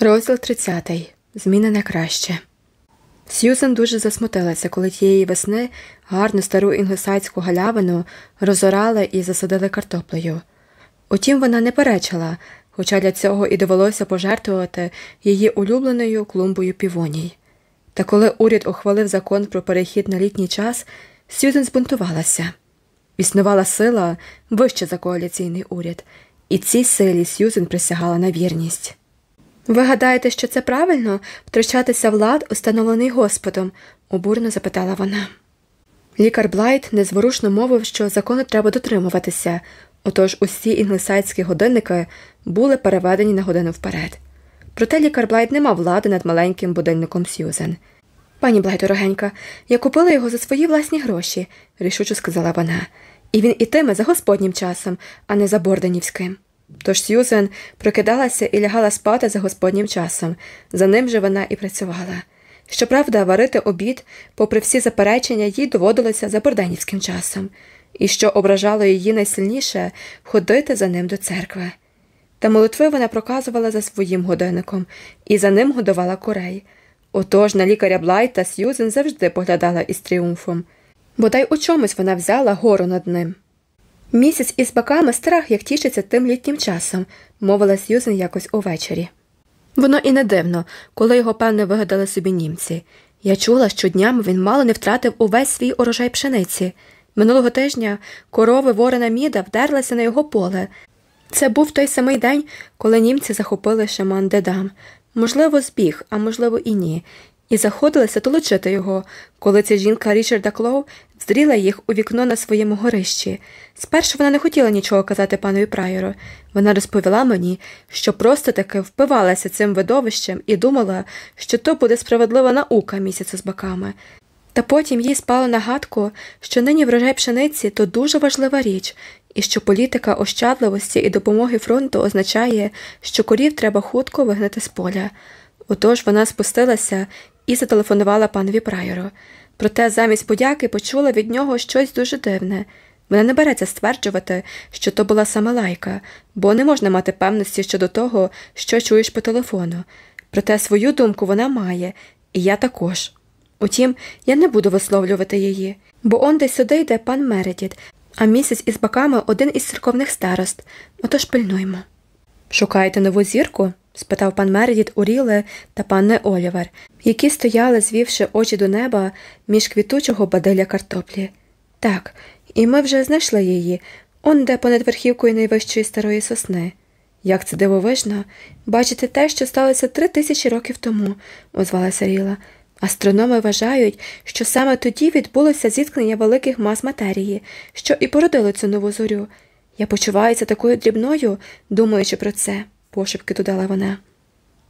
Розділ 30. Зміна на краще. Сьюзен дуже засмутилася, коли тієї весни гарну стару інглосайську галявину розорали і засадили картоплею. Утім, вона не перечила, хоча для цього і довелося пожертвувати її улюбленою клумбою півоній. Та коли уряд ухвалив закон про перехід на літній час, Сьюзен збунтувалася. Існувала сила вище за коаліційний уряд, і цій силі Сьюзен присягала на вірність. Ви гадаєте, що це правильно втручатися в лад, установлений Господом? обурно запитала вона. Лікар Блайт незворушно мовив, що закону треба дотримуватися, отож усі інглсайдські годинники були переведені на годину вперед. Проте лікар Блайт не мав влади над маленьким будильником Сьюзен. Пані Блайт, дорогенька, я купила його за свої власні гроші, рішуче сказала вона, і він ітиме за господнім часом, а не за борденівським. Тож Сьюзен прокидалася і лягала спати за господнім часом, за ним же вона і працювала. Щоправда, варити обід, попри всі заперечення, їй доводилося за борденівським часом, і що ображало її найсильніше ходити за ним до церкви. Та молитви вона проказувала за своїм годинником і за ним годувала курей. Отож на лікаря Блайта Сьюзен завжди поглядала із тріумфом. Бодай у чомусь вона взяла гору над ним. Місяць із баками страх, як тішиться тим літнім часом, мовила Сьюзен якось увечері. Воно і не дивно, коли його, певне, вигадали собі німці. Я чула, що днями він мало не втратив увесь свій урожай пшениці. Минулого тижня корови Ворена Міда вдерлися на його поле. Це був той самий день, коли німці захопили шаман Дедам. Можливо, збіг, а можливо, і ні, і заходилися толочити його, коли ця жінка Річарда Клоу здріла їх у вікно на своєму горищі. Спершу вона не хотіла нічого казати панові прайору. Вона розповіла мені, що просто таки впивалася цим видовищем і думала, що то буде справедлива наука місяця з баками. Та потім їй спало на гадку, що нині врожай пшениці то дуже важлива річ, і що політика ощадливості і допомоги фронту означає, що корів треба хутко вигнати з поля. Отож вона спустилася і зателефонувала панові прайору. Проте замість подяки почула від нього щось дуже дивне. Вона не береться стверджувати, що то була саме лайка, бо не можна мати певності щодо того, що чуєш по телефону. Проте свою думку вона має, і я також. Утім, я не буду висловлювати її, бо он десь сюди йде пан Мередіт, а місяць із баками один із церковних старост. Отож пильнуймо. Шукаєте нову зірку? Спитав пан Мередіт Уріле та панне Олівер, які стояли, звівши очі до неба між квітучого баделя картоплі. Так, і ми вже знайшли її, он де понад верхівкою найвищої старої сосни. Як це дивовижно, бачити те, що сталося три тисячі років тому, озвалася Ріла. Астрономи вважають, що саме тоді відбулося зіткнення великих мас матерії, що і породило цю нову зорю. Я почуваюся такою дрібною, думаючи про це, пошепки додала вона.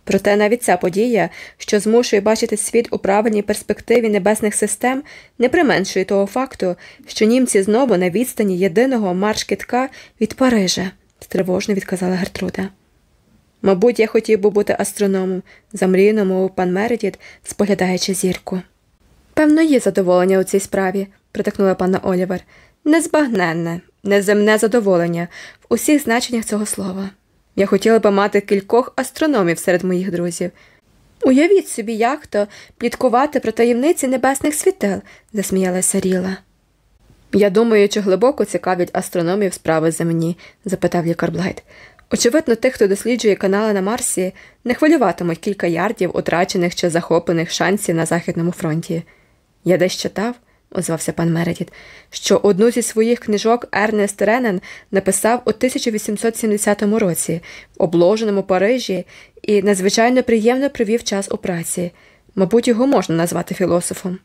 Проте навіть ця подія, що змушує бачити світ у правильній перспективі небесних систем, не применшує того факту, що німці знову на відстані єдиного марш-китка від Парижа, стривожно відказала Гертруда. Мабуть, я хотів би бути астрономом, замріяно мовив пан Мередіт, споглядаючи зірку. Певно, є задоволення у цій справі, притикнула пана Олівер. Незбагненне, неземне задоволення в усіх значеннях цього слова. Я хотіла би мати кількох астрономів серед моїх друзів. Уявіть собі, як то пліткувати про таємниці небесних світил, засміялася Ріла. Я думаю, чи глибоко цікавлять астрономів справи земні? запитав лікар Блайт. Очевидно, тих, хто досліджує канали на Марсі, не хвилюватимуть кілька ярдів утрачених чи захоплених шансів на Західному фронті. Я десь читав, озвався пан Мередіт, що одну зі своїх книжок Ернест Ренен написав у 1870 році в обложеному Парижі і надзвичайно приємно провів час у праці. Мабуть, його можна назвати філософом.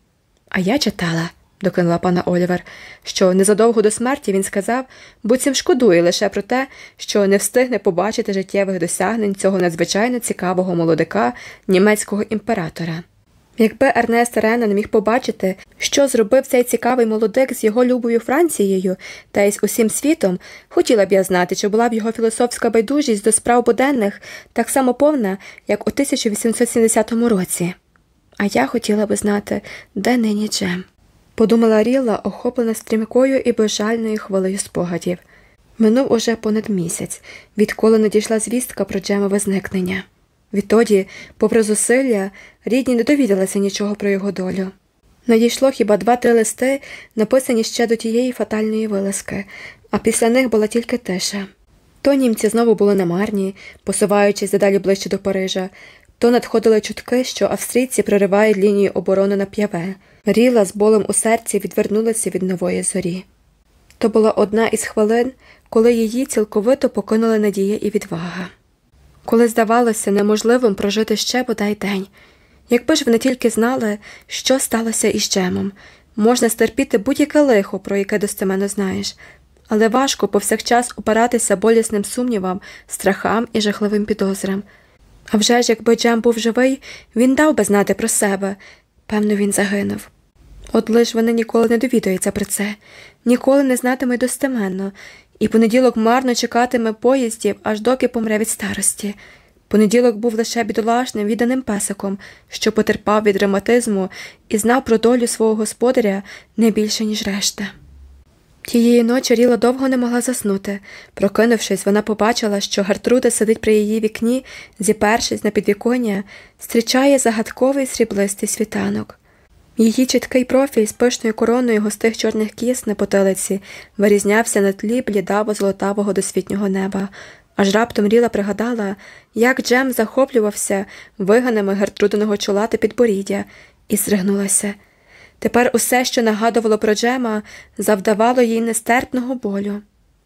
А я читала докинула пана Олівер, що незадовго до смерті він сказав, буцім шкодує лише про те, що не встигне побачити життєвих досягнень цього надзвичайно цікавого молодика німецького імператора. Якби Ернест Ренен міг побачити, що зробив цей цікавий молодик з його любою Францією та й з усім світом, хотіла б я знати, чи була б його філософська байдужість до справ буденних так само повна, як у 1870 році. А я хотіла би знати, де нині Джем подумала Ріла, охоплена стрімкою і безжальною хвилею спогадів. Минув уже понад місяць, відколи надійшла звістка про Джемове зникнення. Відтоді, попри зусилля, рідні не довідалися нічого про його долю. Надійшло хіба два-три листи, написані ще до тієї фатальної вилазки, а після них була тільки тиша. То німці знову були намарні, посуваючись дедалі ближче до Парижа, то надходили чутки, що австрійці проривають лінію оборони на п'яве. Ріла з болем у серці відвернулася від нової зорі. То була одна із хвилин, коли її цілковито покинули надія і відвага. Коли здавалося неможливим прожити ще бодай день. Якби ж вони тільки знали, що сталося із Джемом, можна стерпіти будь-яке лихо, про яке достеменно знаєш, але важко повсякчас опиратися болісним сумнівам, страхам і жахливим підозрам. А вже ж, якби Джем був живий, він дав би знати про себе. Певно, він загинув. От лиш вони ніколи не довідаються про це, ніколи не знатимуть достеменно, і понеділок марно чекатиме поїздів, аж доки помре від старості. Понеділок був лише бідолашним відданим песиком, що потерпав від ревматизму і знав про долю свого господаря не більше, ніж решта. Тієї ночі Ріла довго не могла заснути. Прокинувшись, вона побачила, що Гертруда сидить при її вікні, зіпершись на підвіконня, зустрічає загадковий сріблистий світанок. Її чіткий профіль з пишною короною густих чорних кіс на потилиці вирізнявся на тлі блідаво золотавого досвітнього неба, аж раптом Ріла пригадала, як Джем захоплювався виганами Гертрудиного чола та підборіддя, і зригнулася. Тепер усе, що нагадувало про Джема, завдавало їй нестерпного болю.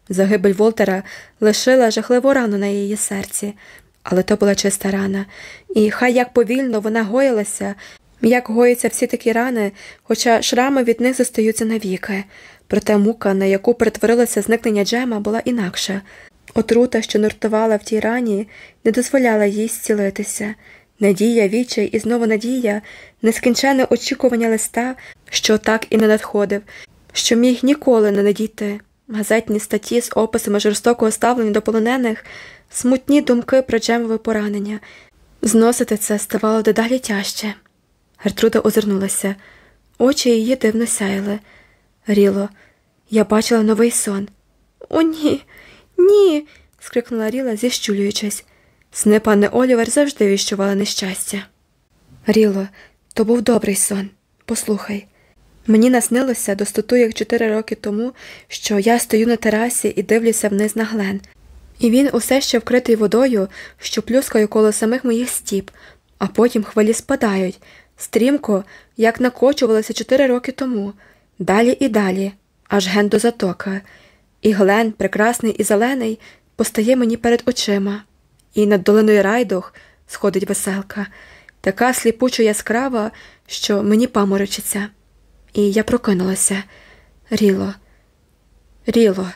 Загибель Волтера лишила жахливу рану на її серці, але то була чиста рана, і хай як повільно вона гоїлася, як гоїться всі такі рани, хоча шрами від них зостаються навіки. Проте мука, на яку перетворилося зникнення Джема, була інакша. Отрута, що нуртувала в тій рані, не дозволяла їй зцілитися. Надія, відчай і знову надія, нескінченне очікування листа, що так і не надходив, що міг ніколи не надійти. Газетні статті з описами жорстокого ставлення до полонених, смутні думки про Джемове поранення. Зносити це ставало дедалі тяжче. Гертруда озирнулася, очі її дивно сяяли. Ріло, я бачила новий сон. О, ні, ні. скрикнула Ріла, зіщулюючись. Сни пане Олівер завжди віщували нещастя. Ріло, то був добрий сон. Послухай. Мені наснилося достоту, як чотири роки тому, що я стою на терасі і дивлюся вниз на глен, і він усе ще вкритий водою, що плюскає коло самих моїх стіп, а потім хвилі спадають, стрімко, як накочувалися чотири роки тому, далі і далі, аж ген до затока, і глен, прекрасний і зелений, постає мені перед очима і над долиною райдух сходить веселка, така сліпучо яскрава, що мені паморочиться. І я прокинулася. Ріло, Ріло,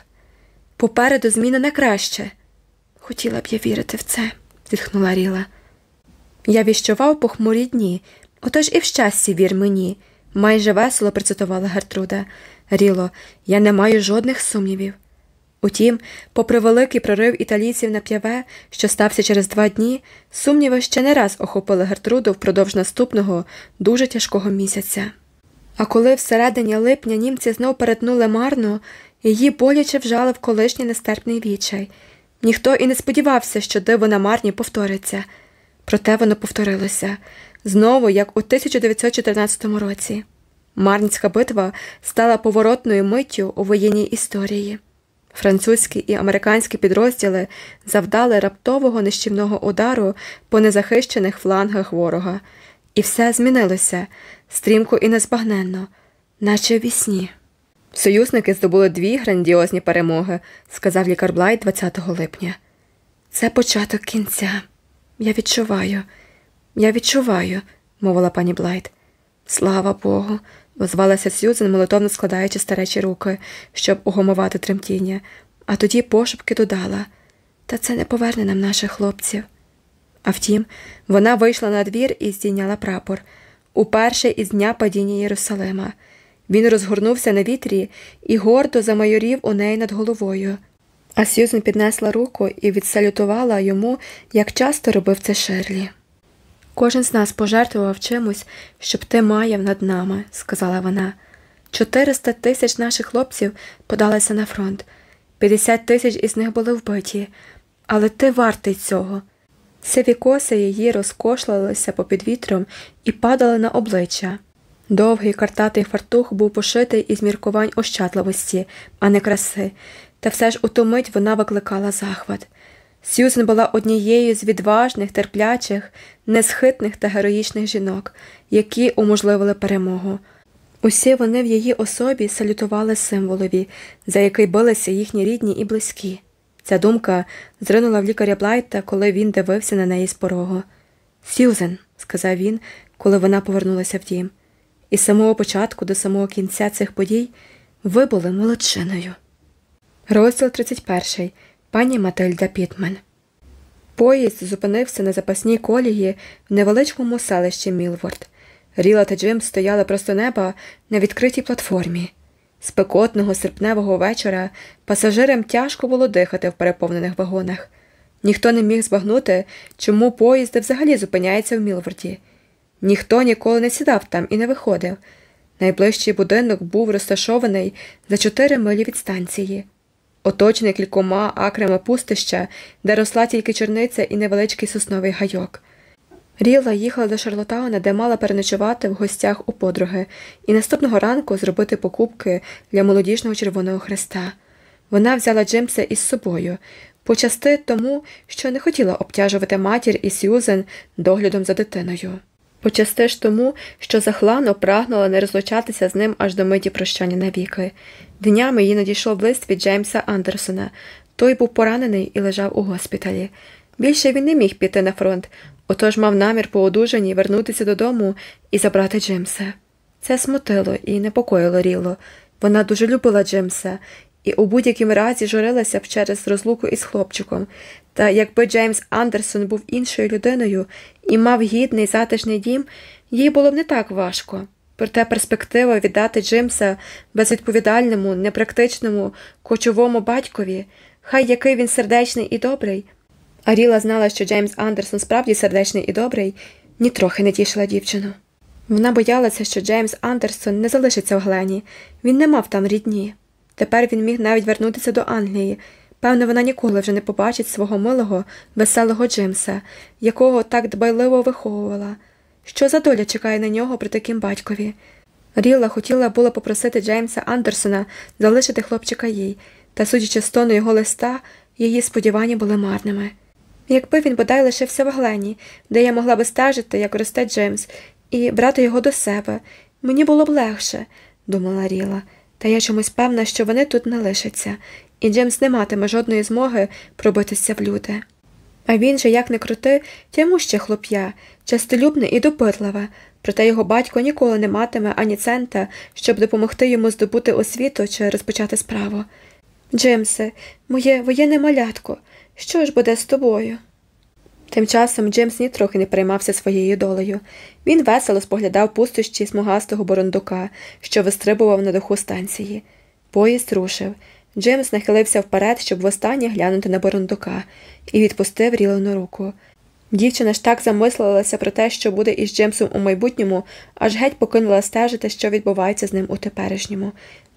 попереду зміна не краще. Хотіла б я вірити в це, зітхнула Ріла. Я віщував похмурі дні, отож і в щасті вір мені, майже весело процитувала Гертруда. Ріло, я не маю жодних сумнівів. Утім, попри великий прорив італійців на п'яве, що стався через два дні, сумніви ще не раз охопили Гертруду впродовж наступного дуже тяжкого місяця. А коли всередині липня німці знов перетнули марно, її боляче вжали в колишній нестерпний відчай. Ніхто і не сподівався, що диво на марні повториться. Проте воно повторилося знову, як у 1914 році. Марнська битва стала поворотною миттю у воєнній історії. Французькі і американські підрозділи завдали раптового нищівного удару по незахищених флангах ворога, і все змінилося стрімко і незбагненно, наче в вісні. Союзники здобули дві грандіозні перемоги, сказав лікар Блайт 20 липня. Це початок кінця. Я відчуваю, я відчуваю, мовила пані Блайт. Слава Богу, озвалася Сюзен, молитовно складаючи старечі руки, щоб угомувати тремтіння, а тоді пошепки додала та це не поверне нам наших хлопців. А втім, вона вийшла на двір і здійняла прапор уперше із дня падіння Єрусалима. Він розгорнувся на вітрі і гордо замайорів у неї над головою. А Сюзен піднесла руку і відсалютувала йому, як часто робив це Шерлі. Кожен з нас пожертвував чимось, щоб ти маяв над нами, сказала вона. Чотириста тисяч наших хлопців подалися на фронт, п'ятдесят тисяч із них були вбиті, але ти вартий цього. Сиві коси її розкошлилися попід вітром і падали на обличчя. Довгий картатий фартух був пошитий із міркувань ощадливості, а не краси, та все ж у ту мить вона викликала захват. Сьюзен була однією з відважних, терплячих, несхитних та героїчних жінок, які уможливили перемогу. Усі вони в її особі салютували символові, за який билися їхні рідні і близькі. Ця думка зринула в лікаря Блайта, коли він дивився на неї з порогу. Сьюзен, сказав він, коли вона повернулася в дім, і з самого початку до самого кінця цих подій ви були молодчиною. Розділ 31. Пані Матильда Пітмен. Поїзд зупинився на запасній колії в невеличкому селищі Мілворд. Ріла та Джим стояли просто неба на відкритій платформі. Спекотного серпневого вечора пасажирам тяжко було дихати в переповнених вагонах. Ніхто не міг збагнути, чому поїзд взагалі зупиняється в Мілворді. Ніхто ніколи не сідав там і не виходив. Найближчий будинок був розташований за чотири милі від станції, оточений кількома акрами пустища, де росла тільки чорниця і невеличкий сосновий гайок. Ріла їхала до Шарлотауна, де мала переночувати в гостях у подруги, і наступного ранку зробити покупки для молодіжного Червоного Хреста. Вона взяла Джимса із собою, почасти тому, що не хотіла обтяжувати матір і Сьюзен доглядом за дитиною. Почасти ж тому, що захлано прагнула не розлучатися з ним аж до миті прощання навіки. Днями їй надійшов лист від Джеймса Андерсона. Той був поранений і лежав у госпіталі. Більше він не міг піти на фронт, отож мав намір по одужанні вернутися додому і забрати Джимса. Це смутило і непокоїло Ріло. Вона дуже любила Джимса і у будь-якому разі журилася б через розлуку із хлопчиком. Та якби Джеймс Андерсон був іншою людиною і мав гідний затишний дім, їй було б не так важко. Проте перспектива віддати Джимса безвідповідальному, непрактичному, кочовому батькові, хай який він сердечний і добрий. Аріла знала, що Джеймс Андерсон справді сердечний і добрий, нітрохи не тішила дівчину. Вона боялася, що Джеймс Андерсон не залишиться в Глені, він не мав там рідні. Тепер він міг навіть вернутися до Англії. Певно, вона ніколи вже не побачить свого милого, веселого Джимса, якого так дбайливо виховувала. Що за доля чекає на нього при таким батькові? Ріла хотіла було попросити Джеймса Андерсона залишити хлопчика їй, та, судячи з тону його листа, її сподівання були марними. Якби він бодай лишився в Глені, де я могла би стежити, як росте Джеймс, і брати його до себе, мені було б легше, думала Ріла, та я чомусь певна, що вони тут не лишаться, і Джеймс не матиме жодної змоги пробитися в люди. А він же, як не крути, тямуще хлоп'я, частолюбне і допитливе, проте його батько ніколи не матиме ані цента, щоб допомогти йому здобути освіту чи розпочати справу. Джимсе, моє воєнне малятко, що ж буде з тобою? Тим часом Джимс нітрохи не переймався своєю долею. Він весело споглядав пустощі смугастого борондука, що вистрибував на даху станції. Поїзд рушив. Джимс нахилився вперед, щоб востаннє глянути на борондука, і відпустив рілену руку. Дівчина ж так замислилася про те, що буде із Джимсом у майбутньому, аж геть покинула стежити, що відбувається з ним у теперішньому.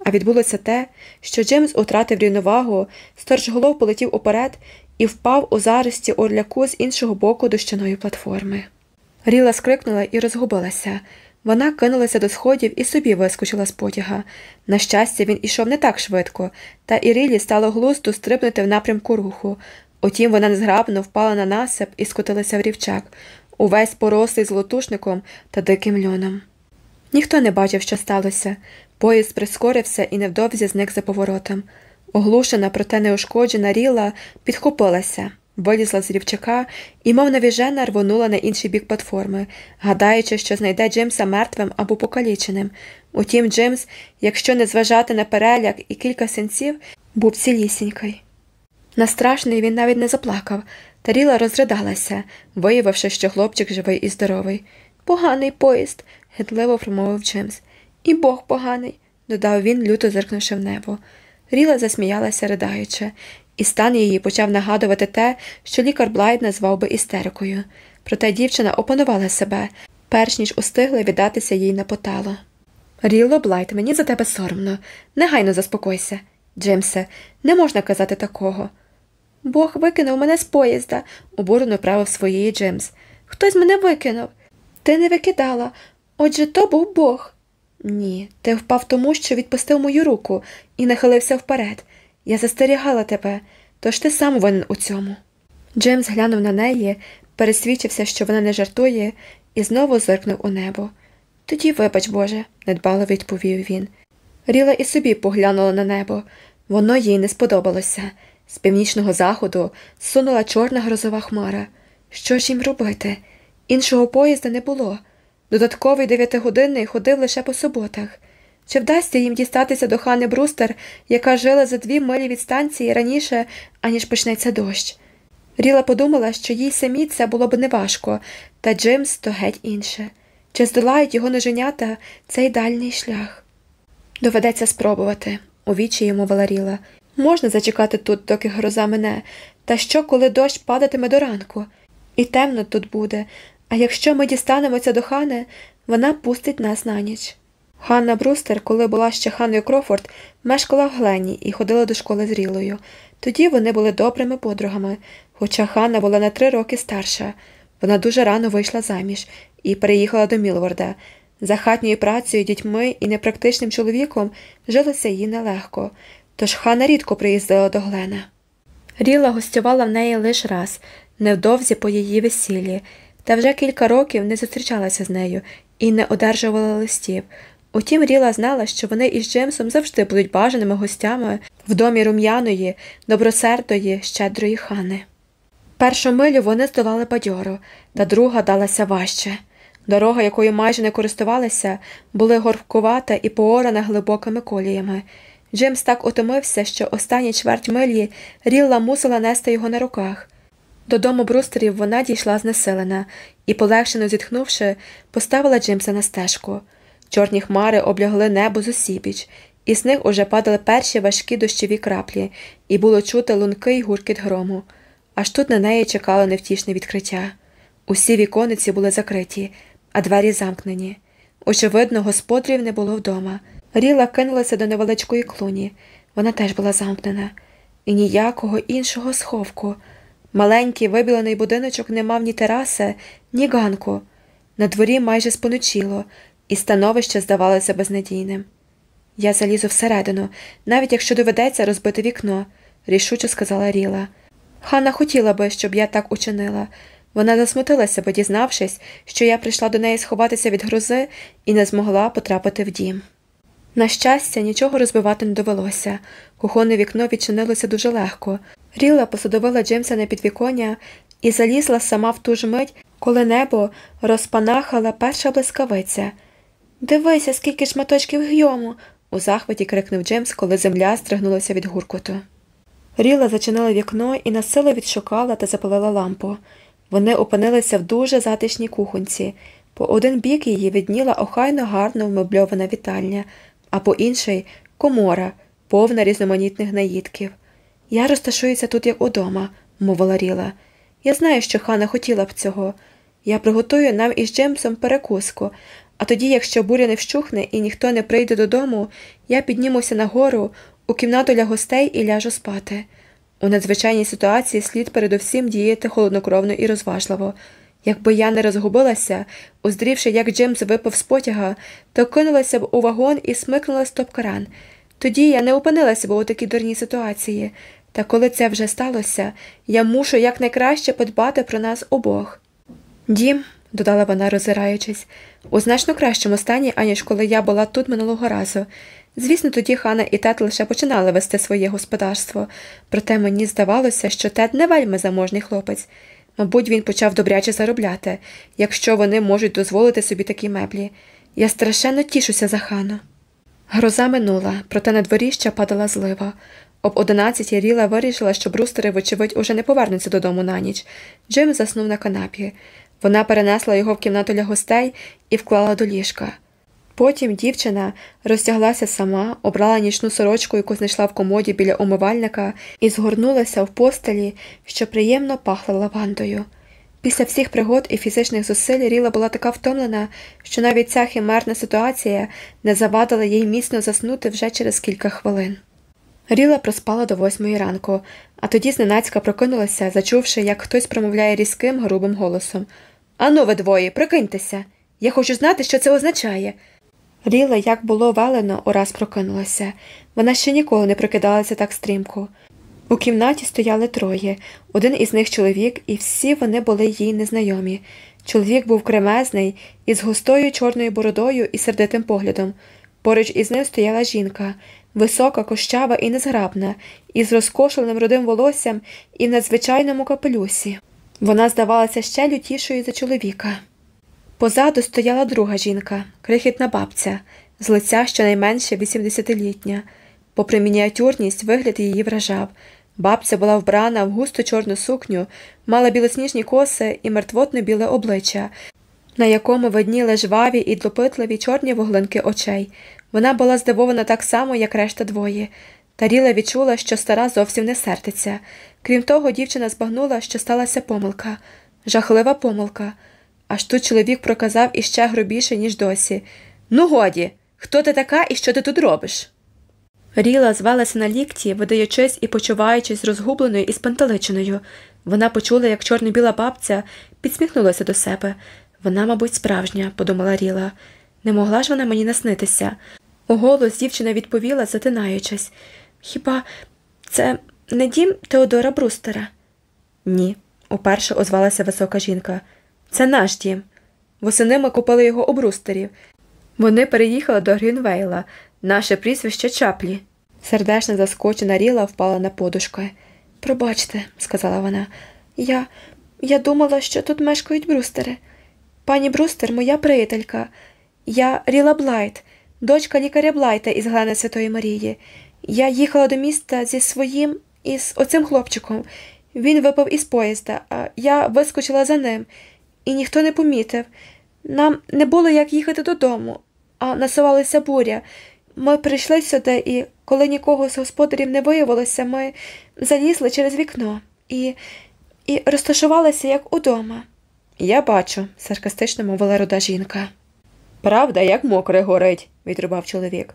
А відбулося те, що Джимс утратив рівновагу, сторчголов полетів уперед і впав у зарості орляку з іншого боку дощаної платформи. Ріла скрикнула і розгубилася. Вона кинулася до сходів і собі вискочила з потяга. На щастя, він ішов не так швидко, та і Рілі стало глузду стрибнути в напрямку руху. Утім, вона незграбно впала на насип і скотилася в рівчак, увесь порослий золотушником та диким льоном. Ніхто не бачив, що сталося. Поїзд прискорився і невдовзі зник за поворотом. Оглушена, проте неушкоджена ріла підхопилася, вилізла з рівчака і, мов навіжена, рвонула на інший бік платформи, гадаючи, що знайде Джимса мертвим або покаліченим. Утім, Джимс, якщо не зважати на переляк і кілька синців, був цілісінький. Настрашний він навіть не заплакав, та ріла розридалася, виявивши, що хлопчик живий і здоровий. Поганий поїзд, гидливо промовив Джимс. І Бог поганий, додав він, люто зиркнувши в небо. Ріла засміялася, ридаючи, і стан її почав нагадувати те, що лікар Блайд назвав би істерикою. Проте дівчина опанувала себе, перш ніж устигла віддатися їй на потало. Ріло Блайд, мені за тебе соромно. Негайно заспокойся. Джимсе, не можна казати такого. Бог викинув мене з поїзда, обурено правив своєї Джимс. Хтось мене викинув. Ти не викидала. Отже, то був Бог. Ні, ти впав тому, що відпустив мою руку і нахилився вперед. Я застерігала тебе, тож ти сам винен у цьому. Джеймс глянув на неї, пересвідчився, що вона не жартує, і знову зиркнув у небо. Тоді, вибач, Боже, недбало відповів він. Ріла і собі поглянула на небо. Воно їй не сподобалося. З північного заходу сунула чорна грозова хмара. Що ж їм робити? Іншого поїзда не було. Додатковий дев'ятигодинний ходив лише по суботах. Чи вдасться їм дістатися до хани Брустер, яка жила за дві милі від станції раніше, аніж почнеться дощ? Ріла подумала, що їй самі це було б неважко, та Джимс то геть інше. Чи здолають його ноженята цей дальній шлях? Доведеться спробувати, у вічі йому Валаріла. Можна зачекати тут, доки гроза мене, та що, коли дощ падатиме до ранку? І темно тут буде, а якщо ми дістанемося до хани, вона пустить нас на ніч. Ханна Брустер, коли була ще ханою Крофорд, мешкала в Глені і ходила до школи з Рілою. Тоді вони були добрими подругами, хоча Ханна була на три роки старша. Вона дуже рано вийшла заміж і переїхала до Мілворда. За хатньою працею, дітьми і непрактичним чоловіком жилося їй нелегко, тож Ханна рідко приїздила до Глена. Ріла гостювала в неї лише раз, невдовзі по її весіллі, та вже кілька років не зустрічалася з нею і не одержувала листів. Утім, Ріла знала, що вони із Джимсом завжди будуть бажаними гостями в домі рум'яної, добросердої, щедрої хани. Першу милю вони здолали бадьоро, та друга далася важче. Дорога, якою майже не користувалися, була горбкувата і поорана глибокими коліями. Джимс так утомився, що останні чверть милі Рілла мусила нести його на руках. Додому брустерів вона дійшла знесилена і, полегшено зітхнувши, поставила Джимса на стежку. Чорні хмари облягли небо з усібіч, і з них уже падали перші важкі дощові краплі, і було чути лункий гуркіт грому. Аж тут на неї чекало невтішне відкриття. Усі вікониці були закриті, а двері замкнені. Очевидно, господарів не було вдома. Ріла кинулася до невеличкої клуні. Вона теж була замкнена, і ніякого іншого сховку. Маленький вибілений будиночок не мав ні тераси, ні ганку. На дворі майже споночило, і становище здавалося безнадійним. Я залізу всередину, навіть якщо доведеться розбити вікно, рішуче сказала Ріла. Ханна хотіла би, щоб я так учинила. Вона засмутилася, бо дізнавшись, що я прийшла до неї сховатися від грози і не змогла потрапити в дім. На щастя, нічого розбивати не довелося. Кухонне вікно відчинилося дуже легко. Ріла посадовила Джимса на підвіконня і залізла сама в ту ж мить, коли небо розпанахала перша блискавиця. Дивися, скільки шматочків гйому. у захваті крикнув Джимс, коли земля стригнулася від гуркоту. Ріла зачинила вікно і насилу відшукала та запалила лампу. Вони опинилися в дуже затишній кухонці. По один бік її видніла охайно гарно вмебльована вітальня, а по інший комора, повна різноманітних наїдків. Я розташуюся тут, як удома, мовила Ріла. Я знаю, що хана хотіла б цього. Я приготую нам із Джемсом перекуску, а тоді, якщо буря не вщухне і ніхто не прийде додому, я піднімуся нагору у кімнату для гостей і ляжу спати. У надзвичайній ситуації слід передусім діяти холоднокровно і розважливо. Якби я не розгубилася, уздрівши, як Джимс випав з потяга, то кинулася б у вагон і смикнула стоп-каран. Тоді я не опинилася б у такій дурній ситуації, та коли це вже сталося, я мушу якнайкраще подбати про нас обох. Дім, додала вона, роззираючись, у значно кращому стані, аніж коли я була тут минулого разу. Звісно, тоді хана і тет лише починали вести своє господарство, проте мені здавалося, що тет не вельми заможний хлопець. Мабуть, він почав добряче заробляти, якщо вони можуть дозволити собі такі меблі. Я страшенно тішуся за хану. Гроза минула, проте на дворі ще падала злива. Об одинадцятій Ріла вирішила, що брустери, вочевидь, уже не повернуться додому на ніч. Джим заснув на канапі. Вона перенесла його в кімнату для гостей і вклала до ліжка. Потім дівчина розтяглася сама, обрала нічну сорочку, яку знайшла в комоді біля умивальника, і згорнулася в постелі, що приємно пахла лавандою. Після всіх пригод і фізичних зусиль Ріла була така втомлена, що навіть ця химерна ситуація не завадила їй міцно заснути вже через кілька хвилин. Ріла проспала до восьмої ранку, а тоді зненацька прокинулася, зачувши, як хтось промовляє різким, грубим голосом Ану, ви двоє, прокиньтеся. Я хочу знати, що це означає. Ріла, як було велено, ураз прокинулася. Вона ще ніколи не прокидалася так стрімко. У кімнаті стояли троє, один із них чоловік, і всі вони були їй незнайомі. Чоловік був кремезний, із густою чорною бородою і сердитим поглядом. Поруч із ним стояла жінка, висока, кощава і незграбна, із розкошеним рудим волоссям і в надзвичайному капелюсі. Вона здавалася ще лютішою за чоловіка. Позаду стояла друга жінка, крихітна бабця, з лиця щонайменше 80-літня. Попри мініатюрність, вигляд її вражав. Бабця була вбрана в густу чорну сукню, мала білосніжні коси і мертвотно біле обличчя, на якому видніли жваві і допитливі чорні вуглинки очей. Вона була здивована так само, як решта двоє. Таріла відчула, що стара зовсім не сердиться. Крім того, дівчина збагнула, що сталася помилка, жахлива помилка. Аж тут чоловік проказав іще грубіше, ніж досі. Ну, годі, хто ти така і що ти тут робиш? Ріла звелася на лікті, видаючись і почуваючись розгубленою і спантеличеною. Вона почула, як чорно-біла бабця підсміхнулася до себе. Вона, мабуть, справжня, подумала Ріла. Не могла ж вона мені наснитися. У голос дівчина відповіла, затинаючись. Хіба це не дім Теодора Брустера? Ні, уперше озвалася висока жінка. Це наш дім. Восени ми купили його у брустерів. Вони переїхали до Грінвейла, наше прізвище Чаплі. Сердешна заскочена Ріла впала на подушки. Пробачте, сказала вона, я я думала, що тут мешкають брустери. Пані Брустер, моя приятелька. Я Ріла Блайт, дочка лікаря Блайта із Глени Святої Марії. Я їхала до міста зі своїм із оцим хлопчиком. Він випав із поїзда, а я вискочила за ним, і ніхто не помітив. Нам не було як їхати додому, а насувалася буря. Ми прийшли сюди, і коли нікого з господарів не виявилося, ми залізли через вікно і і розташувалися як удома. Я бачу, саркастично мовила руда жінка. Правда, як мокре горить, відрубав чоловік.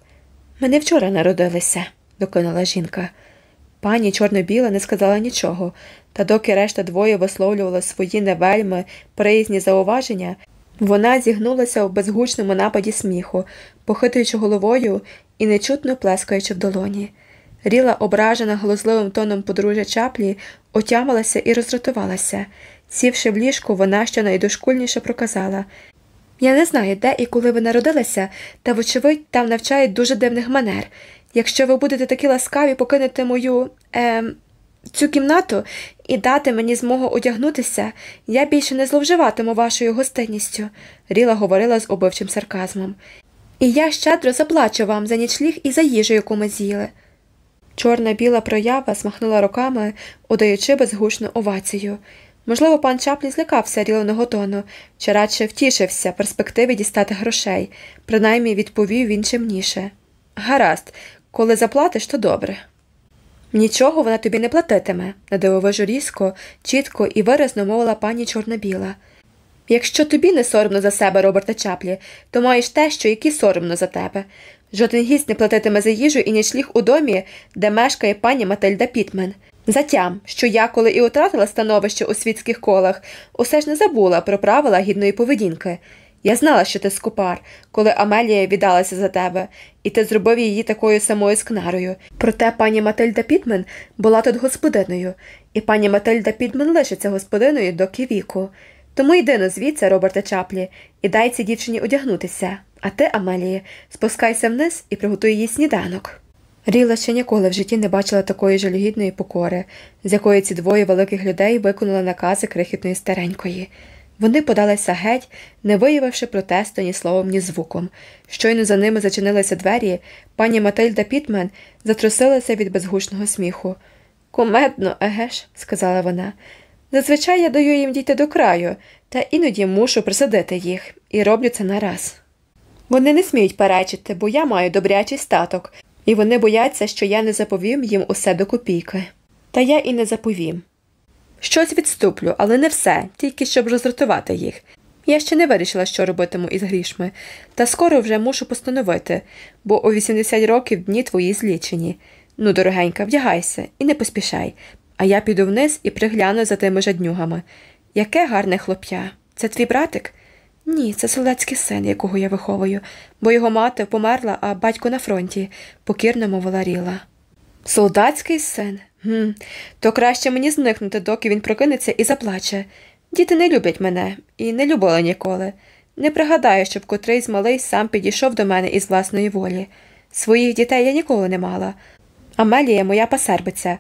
Ми не вчора народилися, докинула жінка. Пані чорно-біла не сказала нічого, та доки решта двоє висловлювали свої невельми приязні зауваження, вона зігнулася в безгучному нападі сміху, похитуючи головою і нечутно плескаючи в долоні. Ріла, ображена глузливим тоном подружжя чаплі, отямилася і роздратувалася. Сівши в ліжку, вона щонайдошкульніше проказала Я не знаю, де і коли ви народилися, та, вочевидь, там навчають дуже дивних манер. Якщо ви будете такі ласкаві покинути мою е, цю кімнату і дати мені змогу одягнутися, я більше не зловживатиму вашою гостинністю, Ріла говорила з убивчим сарказмом. І я щедро заплачу вам за нічліг і за їжу, яку ми з'їли. Чорна біла проява змахнула руками, удаючи безгучну овацію. Можливо, пан Чаплі злякався ріленого тону, чи радше втішився перспективи дістати грошей, принаймні відповів він чимніше. Гаразд, коли заплатиш, то добре. Нічого вона тобі не платитиме, надивовижу різко, чітко і виразно мовила пані чорно-біла. Якщо тобі не соромно за себе, Роберта Чаплі, то маєш те, що які соромно за тебе. Жоден гість не платитиме за їжу і нічліг у домі, де мешкає пані Матильда Пітмен. Затям, що я, коли і втратила становище у світських колах, усе ж не забула про правила гідної поведінки. Я знала, що ти скупар, коли Амелія віддалася за тебе, і ти зробив її такою самою скнарою. Проте пані Матильда Пітмен була тут господиною, і пані Матильда Пітмен лишиться господиною доки віку. Тому йди на звідси, Роберта Чаплі, і дай цій дівчині одягнутися, а ти, Амелії, спускайся вниз і приготуй їй сніданок. Ріла ще ніколи в житті не бачила такої жалюгідної покори, з якої ці двоє великих людей виконали накази крихітної старенької. Вони подалися геть, не виявивши протесту ні словом, ні звуком. Щойно за ними зачинилися двері, пані Матильда Пітмен затрусилася від безгучного сміху. Кумедно, еге ж, сказала вона. Зазвичай я даю їм дійти до краю, та іноді мушу присадити їх, і роблю це нараз. Вони не сміють перечити, бо я маю добрячий статок, і вони бояться, що я не заповім їм усе до копійки. Та я і не заповім. Щось відступлю, але не все, тільки щоб роздратувати їх. Я ще не вирішила, що робитиму із грішми, та скоро вже мушу постановити, бо у 80 років дні твої злічені. Ну, дорогенька, вдягайся і не поспішай, а я піду вниз і пригляну за тими жаднюгами. Яке гарне хлоп'я. Це твій братик? Ні, це солдатський син, якого я виховую, бо його мати померла, а батько на фронті, покірно мовила Ріла. Солдатський син? Гм, То краще мені зникнути, доки він прокинеться і заплаче. Діти не люблять мене і не любили ніколи. Не пригадаю, щоб котрийсь малий сам підійшов до мене із власної волі. Своїх дітей я ніколи не мала. Амелія моя пасербиця.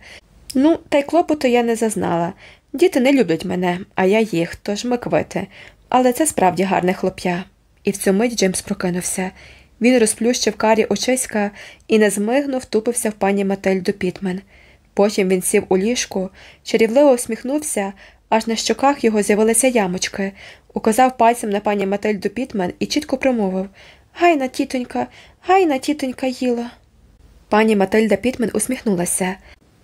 Ну, та й клопоту я не зазнала. Діти не люблять мене, а я їх, тож ми квити. Але це справді гарне хлоп'я. І в цю мить Джеймс прокинувся. Він розплющив карі очиська і незмигно втупився в пані Мательду Пітмен. Потім він сів у ліжку, чарівливо усміхнувся, аж на щоках його з'явилися ямочки, указав пальцем на пані Матильду Пітмен і чітко промовив Гайна, тітонька, гайна, тітонька їла. Пані Матильда Пітмен усміхнулася.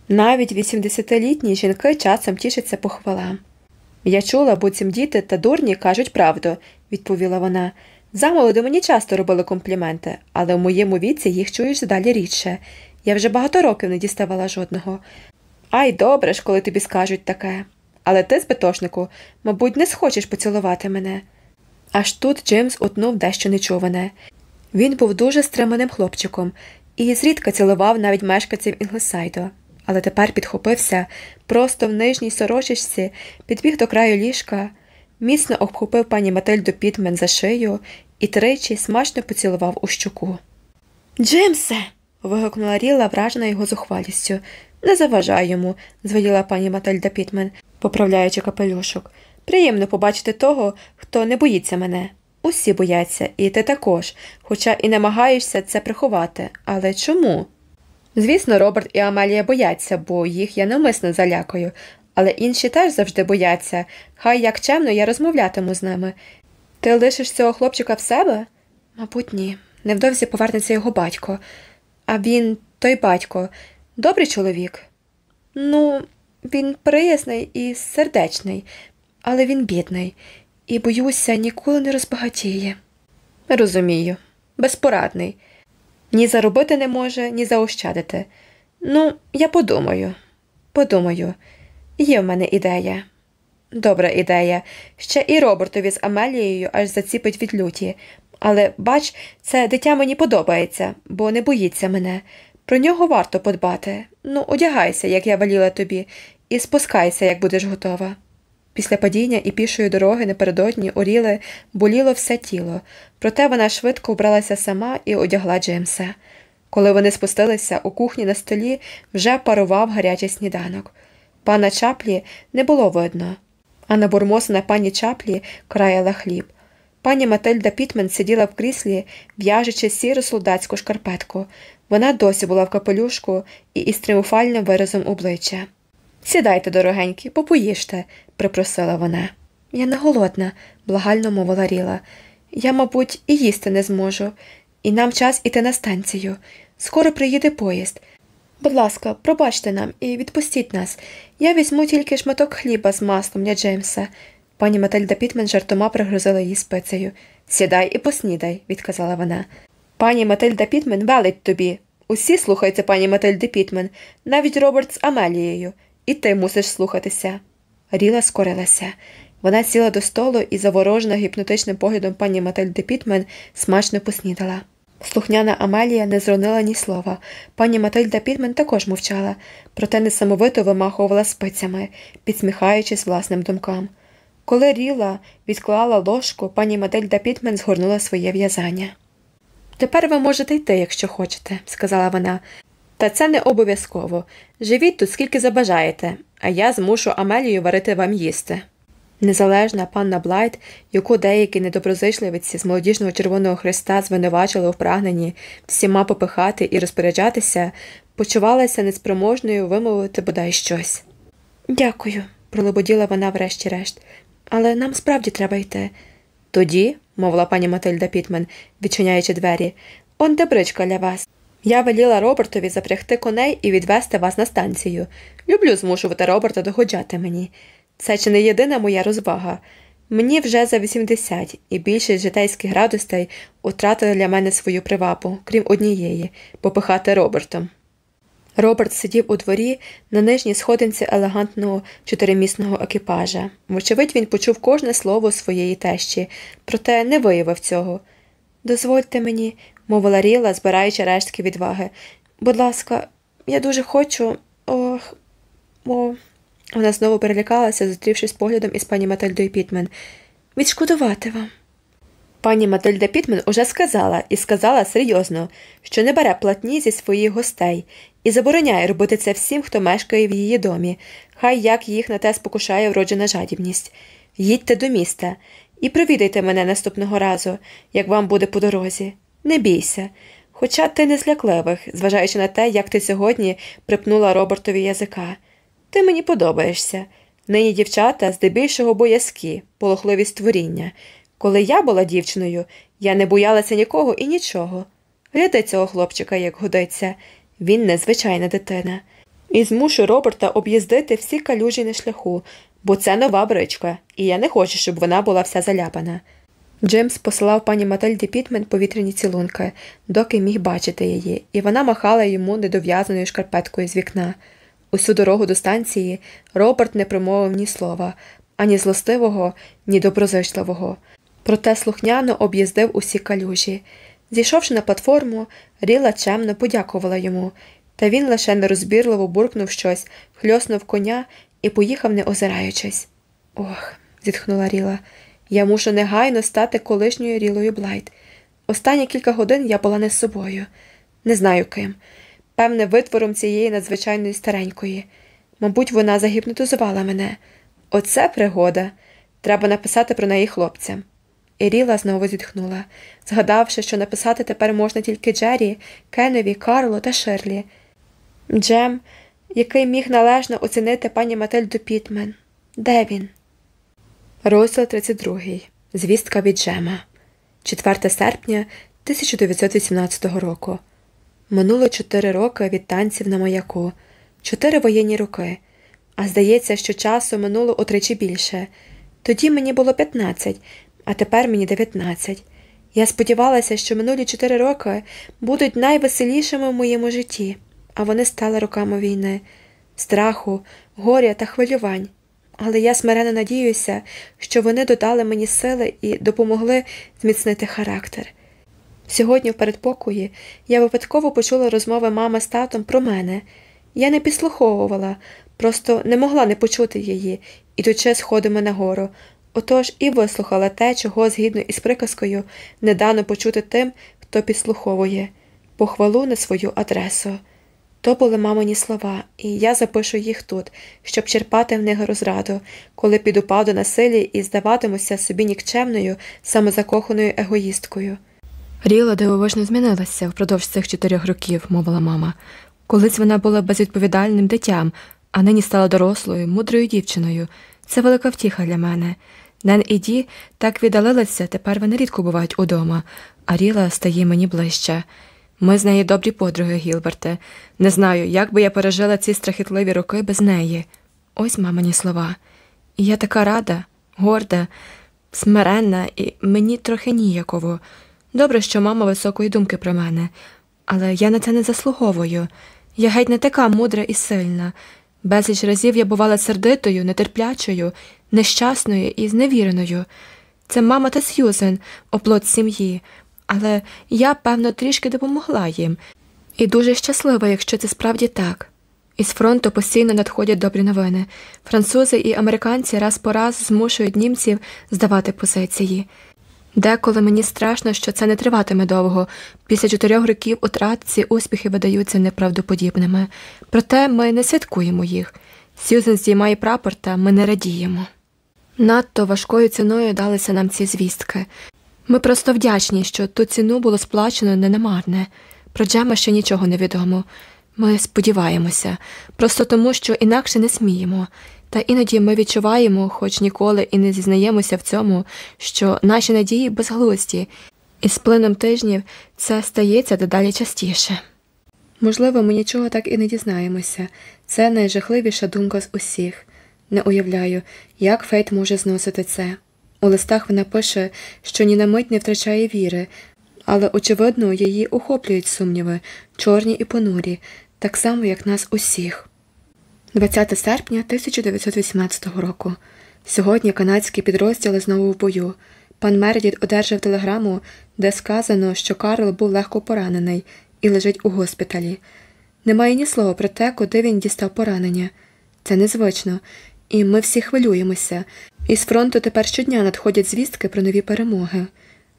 Навіть 80-літні жінки часом тішаться похвалам. Я чула, буцім діти та дурні кажуть правду, відповіла вона. Замолоду мені часто робили компліменти, але в моєму віці їх чуєш далі рідше. Я вже багато років не діставала жодного. Ай, добре ж, коли тобі скажуть таке. Але ти, збитошнику, мабуть, не схочеш поцілувати мене. Аж тут Джеймс утнув дещо нечуване. Він був дуже стриманим хлопчиком і зрідка цілував навіть мешканців Інглесайду, але тепер підхопився просто в нижній сорочечці, підбіг до краю ліжка, міцно обхопив пані Матильду Пітмен за шию і тричі смачно поцілував у щуку. Джимсе. вигукнула Ріла, вражена його зухвалістю. Не заважай йому, звеліла пані Матильда Пітмен, поправляючи капелюшок. Приємно побачити того, хто не боїться мене. Усі бояться, і ти також, хоча і намагаєшся це приховати. Але чому? Звісно, Роберт і Амелія бояться, бо їх я навмисно залякаю, але інші теж завжди бояться. Хай як чемно я розмовлятиму з ними. Ти лишиш цього хлопчика в себе? Мабуть, ні. Невдовзі повернеться його батько. А він, той батько, добрий чоловік? Ну, він приязний і сердечний, але він бідний, і, боюся, ніколи не розбагатіє. Розумію, безпорадний. Ні заробити не може, ні заощадити. Ну, я подумаю, подумаю, є в мене ідея. Добра ідея. Ще і Робертові з Амелією аж заціпить від люті. Але, бач, це дитя мені подобається, бо не боїться мене. Про нього варто подбати. Ну, одягайся, як я веліла тобі, і спускайся, як будеш готова. Після падіння і пішої дороги напередодні оріли боліло все тіло, проте вона швидко вбралася сама і одягла Джеймса. Коли вони спустилися, у кухні на столі вже парував гарячий сніданок. Пана чаплі не було видно, а набурмосена пані чаплі краяла хліб. Пані Матильда Пітмен сиділа в кріслі, в'яжучи сіру солдатську шкарпетку. Вона досі була в капелюшку і із тріумфальним виразом обличчя. Сідайте, дорогенькі, попоїжте, припросила вона. Я не голодна, благально мовила Ріла. Я, мабуть, і їсти не зможу, і нам час іти на станцію. Скоро приїде поїзд. Будь ласка, пробачте нам і відпустіть нас. Я візьму тільки шматок хліба з маслом для Джеймса. Пані Матильда Пітмен жартома пригрозила її спицею. Сідай і поснідай, відказала вона. Пані Матильда Пітмен велить тобі. Усі слухаються пані Матильди Пітмен, навіть Роберт з Амелією, і ти мусиш слухатися. Ріла скорилася. Вона сіла до столу і, заворожена гіпнотичним поглядом пані Матильди Пітмен, смачно поснідала. Слухняна Амелія не зронила ні слова. Пані Матильда Пітмен також мовчала, проте несамовито вимахувала спицями, підсміхаючись власним думкам. Коли Ріла відклала ложку, пані Матильда Пітмен згорнула своє в'язання. Тепер ви можете йти, якщо хочете, сказала вона. Та це не обов'язково. Живіть тут скільки забажаєте, а я змушу Амелію варити вам їсти. Незалежна панна Блайт, яку деякі недоброзичливиці з молодіжного Червоного Христа звинувачили у прагненні всіма попихати і розпоряджатися, почувалася неспроможною вимовити бодай щось. Дякую, пролободіла вона врешті-решт, але нам справді треба йти. Тоді, мовила пані Матильда Пітмен, відчиняючи двері, он де для вас. Я веліла Робертові запрягти коней і відвести вас на станцію. Люблю змушувати Роберта догоджати мені. Це чи не єдина моя розвага. Мені вже за 80, і більшість житейських радостей втратили для мене свою привабу, крім однієї попихати Робертом. Роберт сидів у дворі на нижній сходинці елегантного чотиримісного екіпажа. Вочевидь, він почув кожне слово своєї тещі, проте не виявив цього. Дозвольте мені, мовила Ріла, збираючи рештки відваги. Будь ласка, я дуже хочу. Ох. О. Вона знову перелякалася, зустрівшись поглядом із пані Матильдою Пітмен. Відшкодувати вам. Пані Матильда Пітмен уже сказала і сказала серйозно, що не бере платні зі своїх гостей і забороняє робити це всім, хто мешкає в її домі, хай як їх на те спокушає вроджена жадібність. Їдьте до міста і провідайте мене наступного разу, як вам буде по дорозі. Не бійся. Хоча ти не злякливих, зважаючи на те, як ти сьогодні припнула Робертові язика. Ти мені подобаєшся. Нині дівчата здебільшого боязкі, полохливі створіння. Коли я була дівчиною, я не боялася нікого і нічого. Гляди цього хлопчика, як годиться, він незвичайна дитина. І змушу Роберта об'їздити всі калюжі на шляху, бо це нова бричка, і я не хочу, щоб вона була вся заляпана. Джеймс посилав пані Матильді Пітмен повітряні цілунки, доки міг бачити її, і вона махала йому недов'язаною шкарпеткою з вікна. Усю дорогу до станції Роберт не промовив ні слова, ані злостивого, ні доброзичливого. Проте слухняно об'їздив усі калюжі. Зійшовши на платформу, Ріла чемно подякувала йому, та він лише нерозбірливо буркнув щось, хльоснув коня і поїхав, не озираючись. Ох, зітхнула Ріла, я мушу негайно стати колишньою Рілою Блайт. Останні кілька годин я була не з собою, не знаю ким. Певне, витвором цієї надзвичайної старенької. Мабуть, вона загіпнотизувала мене. Оце пригода. Треба написати про неї хлопцям. І Ріла знову зітхнула, згадавши, що написати тепер можна тільки Джері, Кеневі, Карло та Шерлі. Джем, який міг належно оцінити пані Матильду Пітмен. Де він? Розділ 32. Звістка від Джема. 4 серпня 1918 року. Минуло чотири роки від танців на маяку, чотири воєнні роки. А здається, що часу минуло утричі більше. Тоді мені було 15, а тепер мені 19. Я сподівалася, що минулі чотири роки будуть найвеселішими в моєму житті, а вони стали роками війни, страху, горя та хвилювань. Але я смирено надіюся, що вони додали мені сили і допомогли зміцнити характер. Сьогодні, в передпокої, я випадково почула розмови мами з татом про мене. Я не підслуховувала, просто не могла не почути її, ідучи сходами нагору, Отож і вислухала те, чого, згідно із приказкою, не дано почути тим, хто підслуховує, похвалу на свою адресу. То були мамині слова, і я запишу їх тут, щоб черпати в них розраду, коли підупав до насилі і здаватимуся собі нікчемною, самозакоханою егоїсткою. Ріла дивовижно змінилася впродовж цих чотирьох років, мовила мама. Колись вона була безвідповідальним дитям, а нині стала дорослою, мудрою дівчиною. Це велика втіха для мене. Нен і Ді так віддалилися, тепер вони рідко бувають удома, а Ріла стає мені ближче. Ми з нею добрі подруги, Гілберте. Не знаю, як би я пережила ці страхітливі роки без неї. Ось мамині слова. І я така рада, горда, смиренна, і мені трохи ніяково. Добре, що мама високої думки про мене, але я на це не заслуговую. Я геть не така мудра і сильна. Безліч разів я бувала сердитою, нетерплячою, нещасною і зневіреною. Це мама та Сьюзен, оплот сім'ї, але я, певно, трішки допомогла їм, і дуже щаслива, якщо це справді так. Із фронту постійно надходять добрі новини. Французи і американці раз по раз змушують німців здавати позиції. Деколи мені страшно, що це не триватиме довго. Після чотирьох років утрат ці успіхи видаються неправдоподібними. Проте ми не святкуємо їх. Сьюзен здіймає прапор, та ми не радіємо. Надто важкою ціною далися нам ці звістки. Ми просто вдячні, що ту ціну було сплачено не намарне. Про Джема ще нічого не відомо. Ми сподіваємося, просто тому, що інакше не сміємо. Та іноді ми відчуваємо, хоч ніколи і не зізнаємося в цьому, що наші надії безглузді, і з плином тижнів це стається дедалі частіше. Можливо, ми нічого так і не дізнаємося це найжахливіша думка з усіх. Не уявляю, як Фейт може зносити це. У листах вона пише, що ні на мить не втрачає віри, але, очевидно, її охоплюють сумніви, чорні і понурі, так само, як нас усіх. 20 серпня 1918 року. Сьогодні канадські підрозділи знову в бою. Пан Мередіт одержав телеграму, де сказано, що Карл був легко поранений і лежить у госпіталі. Немає ні слова про те, куди він дістав поранення. Це незвично, і ми всі хвилюємося. Із фронту тепер щодня надходять звістки про нові перемоги.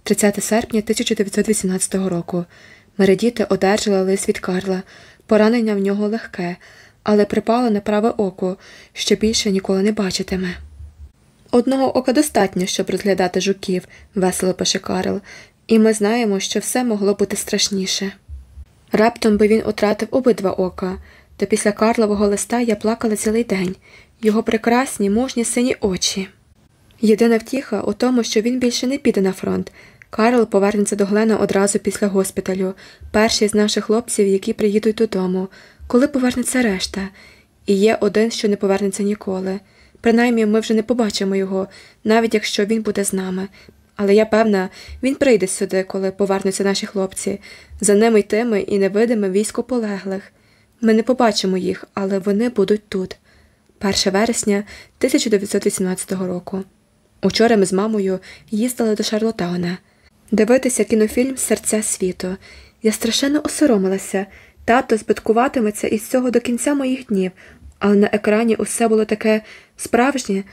30 серпня 1918 року. Мередіти одержала лист від Карла. Поранення в нього легке, але припало на праве око, що більше ніколи не бачитиме. Одного ока достатньо, щоб розглядати жуків, весело пише Карл, і ми знаємо, що все могло бути страшніше. Раптом би він утратив обидва ока, та після Карлового листа я плакала цілий день, його прекрасні, мужні сині очі. Єдина втіха у тому, що він більше не піде на фронт. Карл повернеться до Глена одразу після госпіталю, перший з наших хлопців, які приїдуть додому, коли повернеться решта, і є один, що не повернеться ніколи. Принаймні ми вже не побачимо його, навіть якщо він буде з нами. Але я певна, він прийде сюди, коли повернуться наші хлопці, за ними йтиме і невидиме військо полеглих. Ми не побачимо їх, але вони будуть тут. 1 вересня 1918 року. Учора ми з мамою їздили до Шарлотауна дивитися кінофільм Серця світу. Я страшенно осоромилася. Тато збиткуватиметься із цього до кінця моїх днів, але на екрані усе було таке справжнє,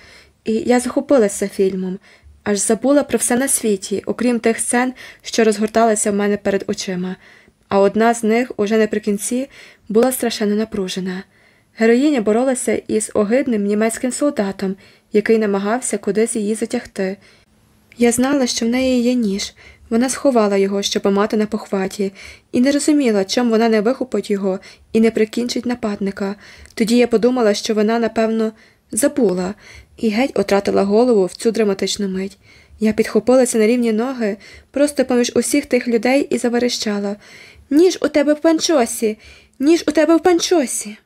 і я захопилася фільмом, аж забула про все на світі, окрім тих сцен, що розгорталися в мене перед очима. А одна з них, уже наприкінці, була страшенно напружена. Героїня боролася із огидним німецьким солдатом, який намагався кудись її затягти. Я знала, що в неї є ніж. Вона сховала його, щоб мати на похваті, і не розуміла, чому вона не вихопить його і не прикінчить нападника. Тоді я подумала, що вона, напевно, забула, і геть отратила голову в цю драматичну мить. Я підхопилася на рівні ноги, просто поміж усіх тих людей і заверещала Ніж у тебе в панчосі, ніж у тебе в панчосі.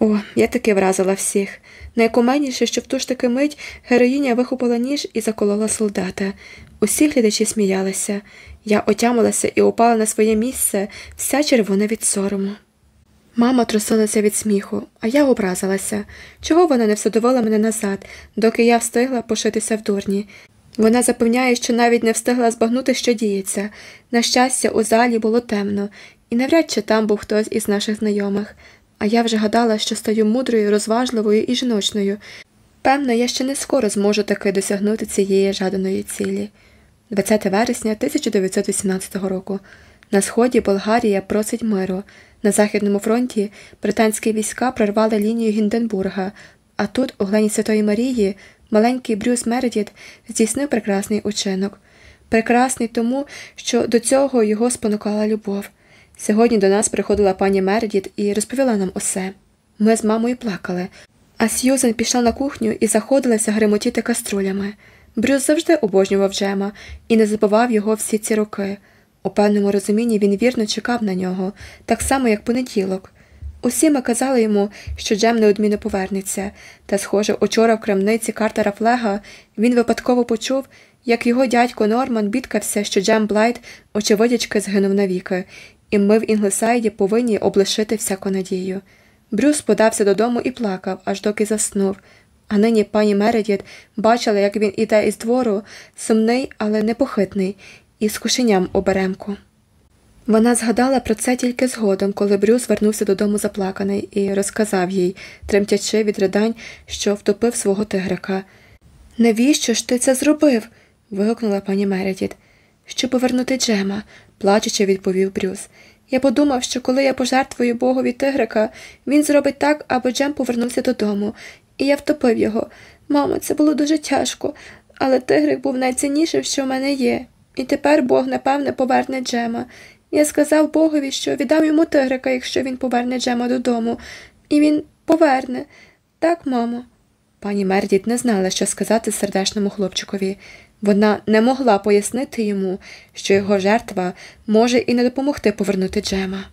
О, я таки вразила всіх. Найкуменніше, що в ту ж таки мить героїня вихопила ніж і заколола солдата. Усі глядачі сміялися. Я отямилася і упала на своє місце, вся червона від сорому. Мама трусилася від сміху, а я образилася. Чого вона не всадовила мене назад, доки я встигла пошитися в дурні. Вона запевняє, що навіть не встигла збагнути, що діється. На щастя, у залі було темно, і навряд чи там був хтось із наших знайомих. А я вже гадала, що стаю мудрою, розважливою і жіночною. Певно, я ще не скоро зможу таки досягнути цієї жаданої цілі. 20 вересня 1918 року. На сході Болгарія просить миру. На Західному фронті британські війська прорвали лінію Гінденбурга, а тут, у глені Святої Марії, маленький Брюс Мередіт здійснив прекрасний учинок. Прекрасний тому, що до цього його спонукала любов. Сьогодні до нас приходила пані Мередіт і розповіла нам усе. Ми з мамою плакали, а Сьюзен пішла на кухню і заходилася гримотіти каструлями. Брюс завжди обожнював Джема і не забував його всі ці роки. У певному розумінні він вірно чекав на нього, так само, як понеділок. Усі ми казали йому, що Джем неодмінно повернеться, та, схоже, учора в крамниці Картера Флега він випадково почув, як його дядько Норман бідкався, що Джем Блайт, очевидячки, згинув навіки, і ми в Інглсайді повинні облишити всяку надію. Брюс подався додому і плакав, аж доки заснув. А нині пані Мередіт бачила, як він іде із двору, сумний, але непохитний, із кошеням в оберемку. Вона згадала про це тільки згодом, коли Брюс вернувся додому заплаканий і розказав їй, тремтячи від ридань, що втопив свого тигрика. Навіщо ж ти це зробив? вигукнула пані Мередіт. Щоб повернути Джема, плачучи, відповів Брюс. Я подумав, що коли я пожертвую богові тигрика, він зробить так, аби Джем повернувся додому, і я втопив його. Мамо, це було дуже тяжко, але тигрик був найціннішим, що в мене є. І тепер Бог, напевне, поверне Джема. Я сказав Богові, що віддам йому тигрика, якщо він поверне Джема додому, і він поверне. Так, мамо. Пані Мердіт не знала, що сказати сердешному хлопчикові. Вона не могла пояснити йому, що його жертва може і не допомогти повернути Джема.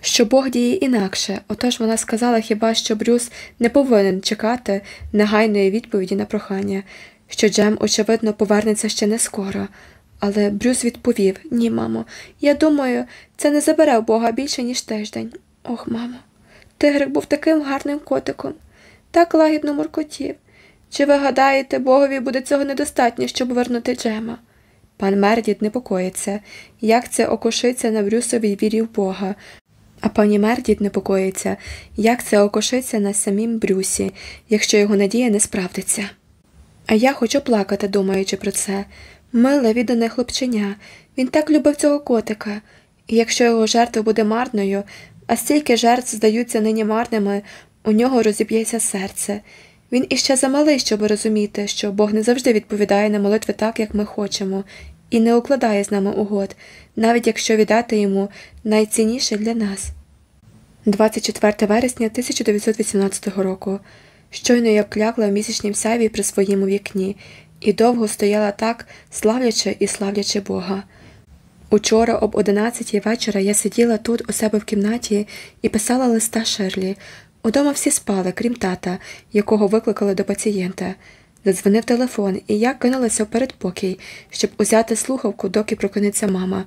Що Бог діє інакше, отож вона сказала хіба що Брюс не повинен чекати негайної відповіді на прохання, що Джем, очевидно, повернеться ще не скоро. Але Брюс відповів Ні, мамо, я думаю, це не забере у Бога більше, ніж тиждень. Ох, мамо, тигрик був таким гарним котиком, так лагідно муркотів. Чи ви гадаєте, богові буде цього недостатньо, щоб вернути Джема? Пан Мердіт непокоїться, як це окошиться на Брюсовій вірі в Бога, а пані Мердіт непокоїться, як це окошиться на самім Брюсі, якщо його надія не справдиться. А я хочу плакати, думаючи про це. Миле віддане хлопченя, він так любив цього котика, і якщо його жертва буде марною, а стільки жертв здаються нині марними, у нього розіб'ється серце. Він іще замалий, щоб розуміти, що Бог не завжди відповідає на молитви так, як ми хочемо, і не укладає з нами угод, навіть якщо віддати йому найцінніше для нас. 24 вересня 1918 року. Щойно я вклякла в місячнім сяві при своєму вікні і довго стояла так, славлячи і славлячи Бога. Учора об одинадцятій вечора я сиділа тут у себе в кімнаті і писала листа Шерлі. Удома всі спали, крім тата, якого викликали до пацієнта. Задзвонив телефон, і я кинулася в передпокій, щоб узяти слухавку, доки прокинеться мама.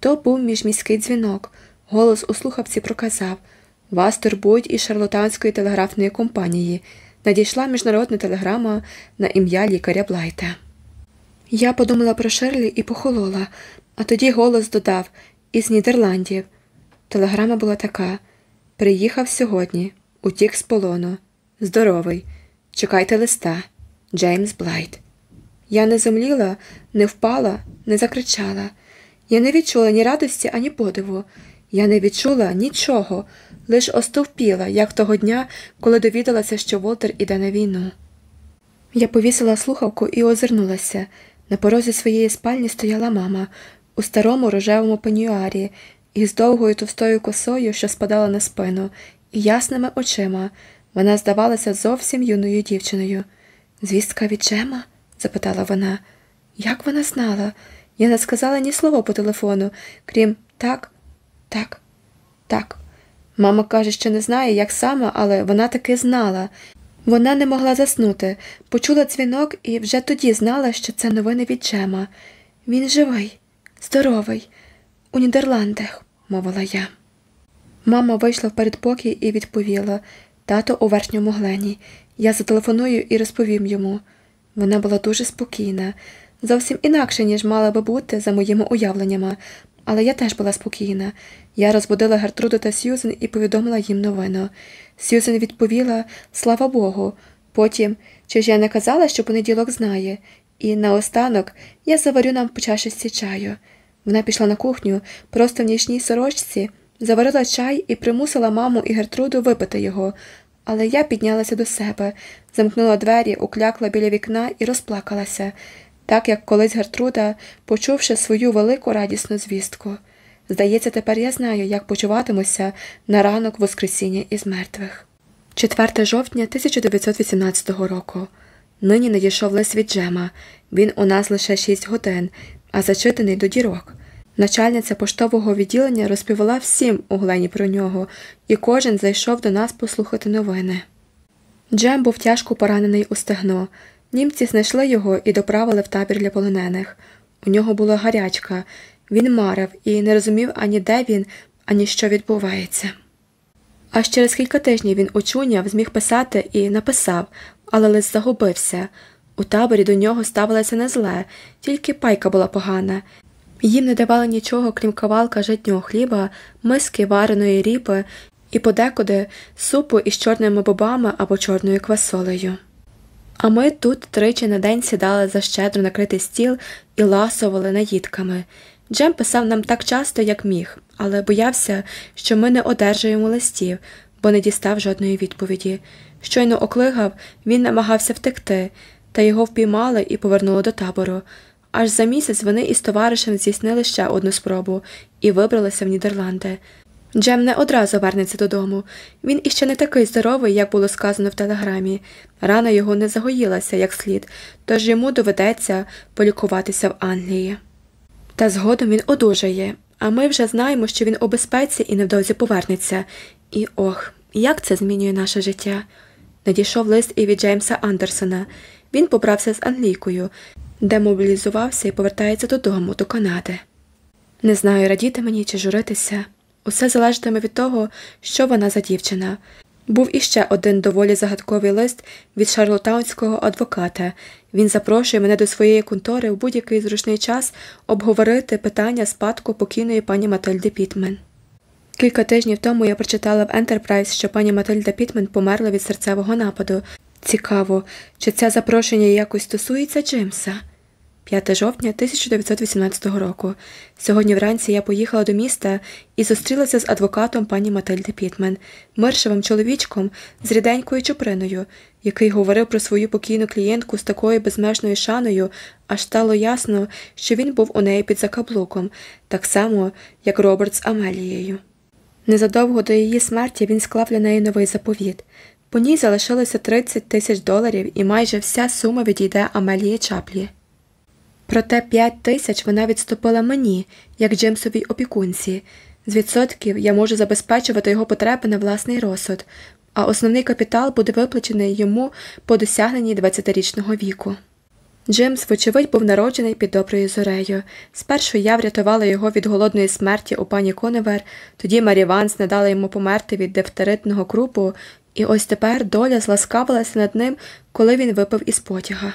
То був міжміський дзвінок. Голос у слухавці проказав Вас турбують із шарлатанської телеграфної компанії. Надійшла міжнародна телеграма на ім'я лікаря Блайта. Я подумала про Шерлі і похолола, а тоді голос додав із Нідерландів. Телеграма була така Приїхав сьогодні, утік з полону. Здоровий. Чекайте листа. Джеймс Блайт. Я не зумліла, не впала, не закричала. Я не відчула ні радості, ані подиву. Я не відчула нічого, лиш остовпіла, як того дня, коли довідалася, що Волтер іде на війну. Я повісила слухавку і озирнулася. На порозі своєї спальні стояла мама у старому рожевому пенюарі із довгою товстою косою, що спадала на спину, ясними очима. Вона здавалася зовсім юною дівчиною. Звістка від Джема? запитала вона. Як вона знала? Я не сказала ні слова по телефону, крім так, так, так. Мама каже, що не знає, як саме, але вона таки знала. Вона не могла заснути, почула дзвінок і вже тоді знала, що це новини від Джема. Він живий, здоровий, у Нідерландах, мовила я. Мама вийшла в передпокій і відповіла тато у верхньому глені. Я зателефоную і розповім йому. Вона була дуже спокійна, зовсім інакше, ніж мала би бути за моїми уявленнями, але я теж була спокійна. Я розбудила Гертруду та Сьюзен і повідомила їм новину. Сьюзен відповіла Слава Богу. Потім, чи ж я не казала, що понеділок знає, і наостанок я заварю нам по чашечці чаю. Вона пішла на кухню, просто в нічній сорочці, заварила чай і примусила маму і Гертруду випити його, але я піднялася до себе, замкнула двері, уклякла біля вікна і розплакалася, так як колись Гертруда, почувши свою велику радісну звістку. Здається, тепер я знаю, як почуватимуся на ранок Воскресіння із мертвих. 4 жовтня 1918 року. Нині надійшов лист від Джема. Він у нас лише 6 годин, а зачитаний до дірок. Начальниця поштового відділення розповіла всім у Глені про нього, і кожен зайшов до нас послухати новини. Джем був тяжко поранений у стегно. Німці знайшли його і доправили в табір для полонених. У нього була гарячка, він марив і не розумів ані де він, ані що відбувається. Аж через кілька тижнів він очуняв, зміг писати і написав, але лист загубився. У таборі до нього ставилося не зле, тільки пайка була погана. Їм не давали нічого, крім кавалка житнього хліба, миски вареної ріпи і подекуди супу із чорними бобами або чорною квасолею. А ми тут тричі на день сідали за щедро накритий стіл і ласували наїдками. Джем писав нам так часто, як міг, але боявся, що ми не одержуємо листів, бо не дістав жодної відповіді. Щойно оклигав, він намагався втекти, та його впіймали і повернули до табору. Аж за місяць вони із товаришем здійснили ще одну спробу і вибралися в Нідерланди. Джем не одразу вернеться додому. Він іще не такий здоровий, як було сказано в телеграмі. Рана його не загоїлася як слід, тож йому доведеться полікуватися в Англії. Та згодом він одужає, а ми вже знаємо, що він у безпеці і невдовзі повернеться. І ох, як це змінює наше життя. Надійшов лист і від Джеймса Андерсона. Він побрався з Англійкою, демобілізувався і повертається додому, до Канади. Не знаю, радіти мені чи журитися. Усе залежатиме від того, що вона за дівчина. Був іще один доволі загадковий лист від шарлотаунського адвоката. Він запрошує мене до своєї контори у будь-який зручний час обговорити питання спадку покійної пані Матильди Пітмен. Кілька тижнів тому я прочитала в Enterprise, що пані Матильда Пітмен померла від серцевого нападу. Цікаво, чи це запрошення якось стосується Джимса? 5 жовтня 1918 року. Сьогодні вранці я поїхала до міста і зустрілася з адвокатом пані Матильди Пітмен, миршевим чоловічком з ріденькою чуприною, який говорив про свою покійну клієнтку з такою безмежною шаною, аж стало ясно, що він був у неї під закаблуком, так само, як Роберт з Амелією. Незадовго до її смерті він склав для неї новий заповіт. По ній залишилося 30 тисяч доларів і майже вся сума відійде Амелії Чаплі. Проте 5 тисяч вона відступила мені, як Джимсовій опікунці. З відсотків я можу забезпечувати його потреби на власний розсуд, а основний капітал буде виплачений йому по досягненні 20-річного віку. Джимс, вочевидь, був народжений під доброю зорею. Спершу я врятувала його від голодної смерті у пані Коневер, тоді Марі Ванс не дала йому померти від дифтеритного крупу, і ось тепер доля зласкавилася над ним, коли він випив із потяга.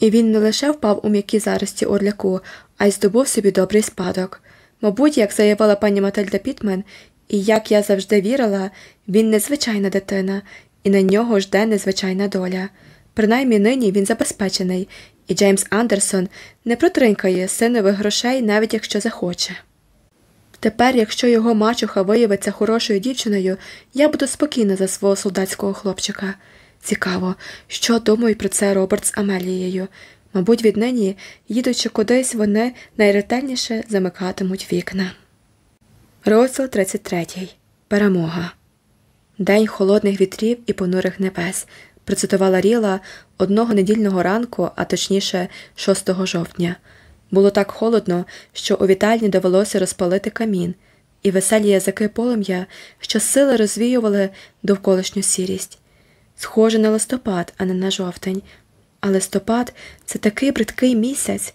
І він не лише впав у м'які зарості орляку, а й здобув собі добрий спадок. Мабуть, як заявила пані Матильда Пітмен, і як я завжди вірила, він незвичайна дитина, і на нього жде незвичайна доля. Принаймні нині він забезпечений, і Джеймс Андерсон не протринкає синових грошей, навіть якщо захоче. Тепер, якщо його мачуха виявиться хорошою дівчиною, я буду спокійна за свого солдатського хлопчика. Цікаво, що думають про це Роберт з Амелією. Мабуть, віднині, їдучи кудись, вони найретельніше замикатимуть вікна. Розділ 33. Перемога. День холодних вітрів і понурих небес. Процитувала Ріла одного недільного ранку, а точніше 6 жовтня. Було так холодно, що у вітальні довелося розпалити камін, і веселі язики полум'я, що сили розвіювали довколишню сірість. Схоже на листопад, а не на жовтень. А листопад це такий бридкий місяць.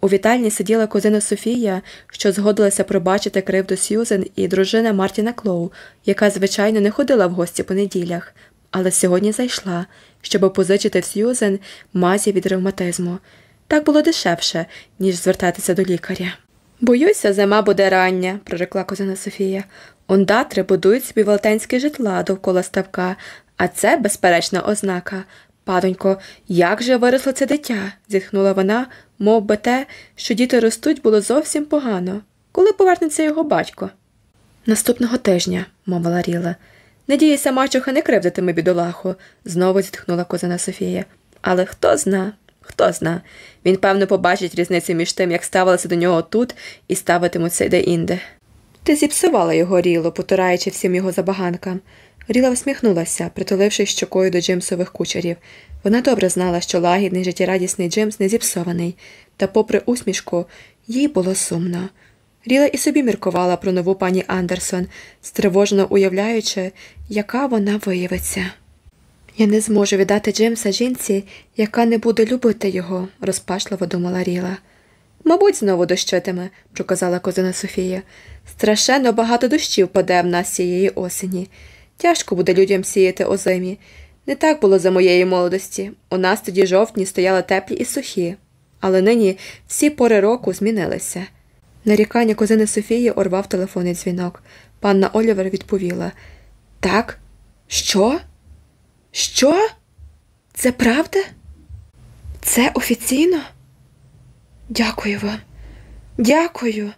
У вітальні сиділа козина Софія, що згодилася пробачити кривду Сьюзен і дружина Мартіна Клоу, яка, звичайно, не ходила в гості по неділях, але сьогодні зайшла, щоб позичити в Сьюзен мазі від ревматизму. Так було дешевше, ніж звертатися до лікаря. Боюся, зима буде рання, прорекла козина Софія. Ондатри будують собі велетенське житла довкола ставка, а це, безперечна ознака. Падонько, як же виросло це дитя? зітхнула вона, мов би те, що діти ростуть, було зовсім погано. Коли повернеться його батько? Наступного тижня, мовила Ріла. Надіюся, мачуха не кривдитиме бідолаху, знову зітхнула козина Софія. Але хто зна, хто зна. Він, певно, побачить різницю між тим, як ставилися до нього тут і ставитимуться де-інде. Ти зіпсувала його ріло, потураючи всім його забаганкам. Ріла всміхнулася, притулившись щокою до Джимсових кучерів. Вона добре знала, що лагідний життєрадісний Джимс не зіпсований, та, попри усмішку, їй було сумно. Ріла і собі міркувала про нову пані Андерсон, стривожено уявляючи, яка вона виявиться. Я не зможу віддати Джимса жінці, яка не буде любити його, розпашливо думала Ріла. Мабуть, знову дощитиме, проказала козина Софія. Страшенно багато дощів паде в нас цієї осені. Тяжко буде людям сіяти озимі. Не так було за моєї молодості. У нас тоді жовтні стояли теплі і сухі, але нині всі пори року змінилися. Нарікання козини Софії орвав телефонний дзвінок. Панна Олівер відповіла Так? Що? Що? Це правда? Це офіційно? Дякую вам. Дякую.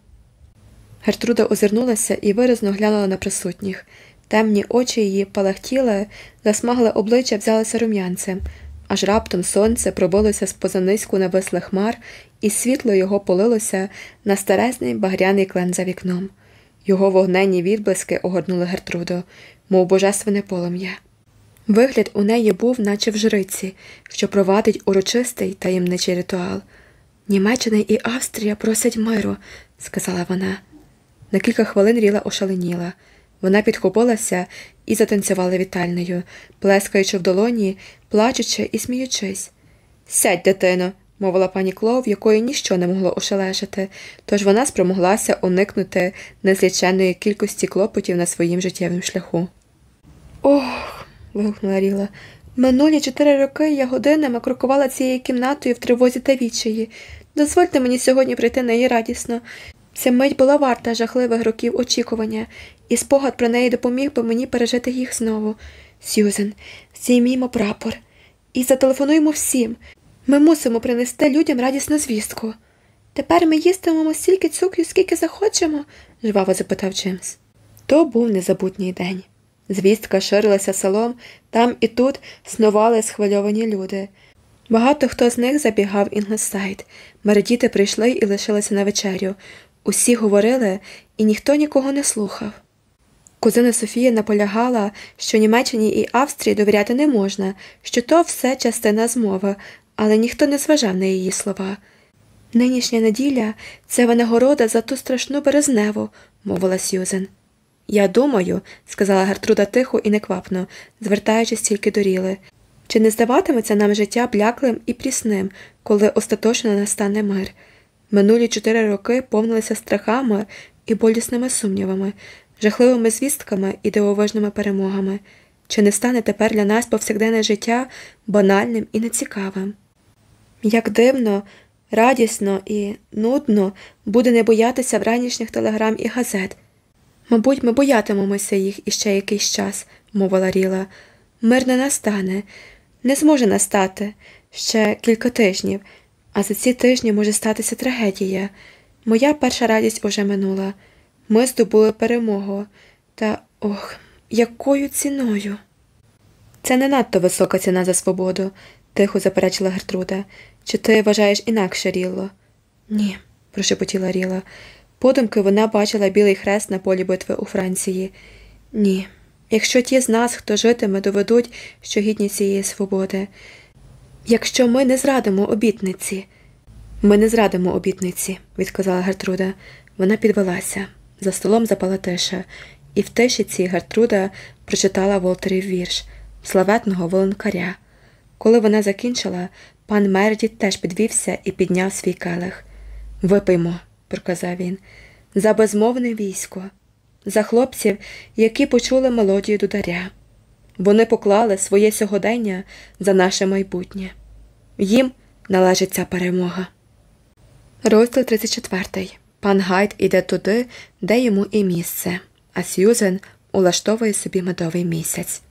Гертруда озирнулася і виразно глянула на присутніх. Темні очі її палахтіли, засмагле обличчя взялося рум'янцем, аж раптом сонце пробилося з поза низьку навислих хмар, і світло його полилося на старезний багряний клен за вікном. Його вогненні відблиски огорнули Гертруду, мов божественне полум'я. Вигляд у неї був, наче в жриці, що провадить урочистий таємничий ритуал. Німеччина і Австрія просять миру, сказала вона. На кілька хвилин Ріла ошаленіла. Вона підхопилася і затанцювала вітальною, плескаючи в долоні, плачучи і сміючись. Сядь, дитино, мовила пані Клов, якої ніщо не могло ошелешити, тож вона спромоглася уникнути незліченної кількості клопотів на своїм життєвим шляху. Ох. вигукнула Ріла. Минулі чотири роки я годинами крокувала цією кімнатою в тривозі та відчаї. Дозвольте мені сьогодні прийти на її радісно. Ця мить була варта жахливих років очікування, і спогад про неї допоміг би мені пережити їх знову. Сьюзен, зіймімо прапор і зателефонуємо всім. Ми мусимо принести людям радісну звістку. Тепер ми їстимемо стільки цукрів, скільки захочемо? жваво запитав Джимс. То був незабутній день. Звістка ширилася селом, там і тут снували схвильовані люди. Багато хто з них забігав в Інглсайд. Мередіти прийшли і лишилися на вечерю. Усі говорили, і ніхто нікого не слухав. Кузина Софія наполягала, що Німеччині і Австрії довіряти не можна, що то все частина змови, але ніхто не зважав на її слова. Нинішня неділя це винагорода за ту страшну березневу, мовила Сьюзен. Я думаю, сказала Гертруда тихо і неквапно, звертаючись тільки до Ріли, чи не здаватиметься нам життя бляклим і прісним, коли остаточно настане мир? Минулі чотири роки повнилися страхами і болісними сумнівами, жахливими звістками і дивовижними перемогами. Чи не стане тепер для нас повсякденне життя банальним і нецікавим? Як дивно, радісно і нудно буде не боятися вранішніх телеграм і газет. Мабуть, ми боятимемося їх іще якийсь час, мовила Ріла. Мир не настане, не зможе настати ще кілька тижнів, а за ці тижні може статися трагедія. Моя перша радість уже минула. Ми здобули перемогу. Та ох, якою ціною? Це не надто висока ціна за свободу, тихо заперечила Гертруда. Чи ти вважаєш інакше, Рілло? Ні, прошепотіла Ріла. Подумки вона бачила білий хрест на полі битви у Франції. Ні. Якщо ті з нас, хто житиме, доведуть, що гідні цієї свободи. Якщо ми не зрадимо обітниці, ми не зрадимо обітниці, відказала Гертруда. Вона підвелася. За столом запала тиша, і в тиші цій Гертруда прочитала Волтерів вірш славетного волонкаря. Коли вона закінчила, пан Мердіт теж підвівся і підняв свій келих. Випиймо, проказав він, за безмовне військо, за хлопців, які почули мелодію дударя. Вони поклали своє сьогодення за наше майбутнє. Їм належить ця перемога. Розділ 34. Пан Гайд іде туди, де йому і місце, а Сьюзен улаштовує собі медовий місяць.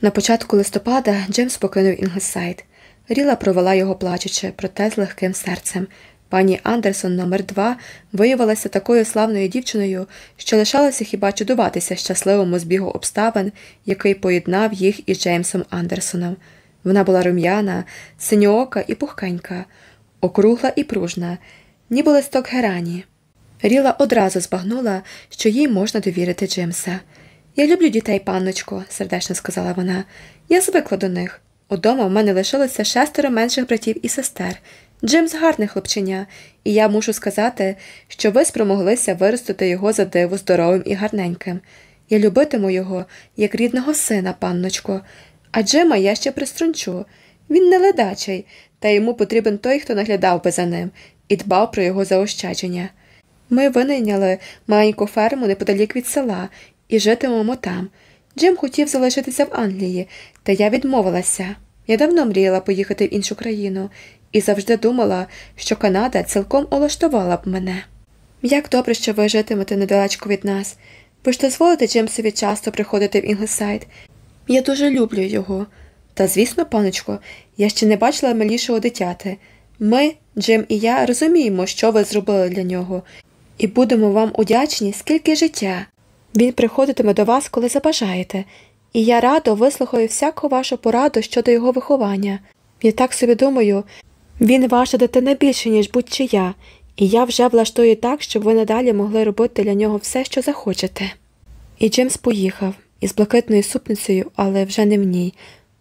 На початку листопада Джемс покинув Інглсайд. Рілла провела його плачучи, проте з легким серцем. Пані Андерсон номер 2 виявилася такою славною дівчиною, що лишалося хіба чудуватися щасливому збігу обставин, який поєднав їх із Джеймсом Андерсоном. Вона була рум'яна, синьоока і пухкенька, округла і пружна, ніби листок герані. Ріла одразу збагнула, що їй можна довірити Джимса. Я люблю дітей, панночко, сердечно сказала вона. Я звикла до них. Удома в мене лишилося шестеро менших братів і сестер. Джимс гарне хлопченя, і я мушу сказати, що ви спромоглися виростити його за диво здоровим і гарненьким. Я любитиму його, як рідного сина, панночко, а Джима я ще приструнчу. Він не ледачий, та йому потрібен той, хто наглядав би за ним, і дбав про його заощадження. Ми винайняли маленьку ферму неподалік від села і житимемо там. Джим хотів залишитися в Англії, та я відмовилася. Я давно мріяла поїхати в іншу країну і завжди думала, що Канада цілком улаштувала б мене. Як добре, що ви житимете недалечко від нас. Ви ж дозволите Джимсові часто приходити в Інглсайд. Я дуже люблю його. Та, звісно, паночко, я ще не бачила милішого дитяти. Ми, Джим і я, розуміємо, що ви зробили для нього, і будемо вам удячні, скільки життя. Він приходитиме до вас, коли забажаєте, і я радо вислухаю всяку вашу пораду щодо його виховання. Я так собі думаю, він ваша дитина більше, ніж будь-чия, і я вже влаштую так, щоб ви надалі могли робити для нього все, що захочете. І Джимс поїхав із блакитною супницею, але вже не в ній,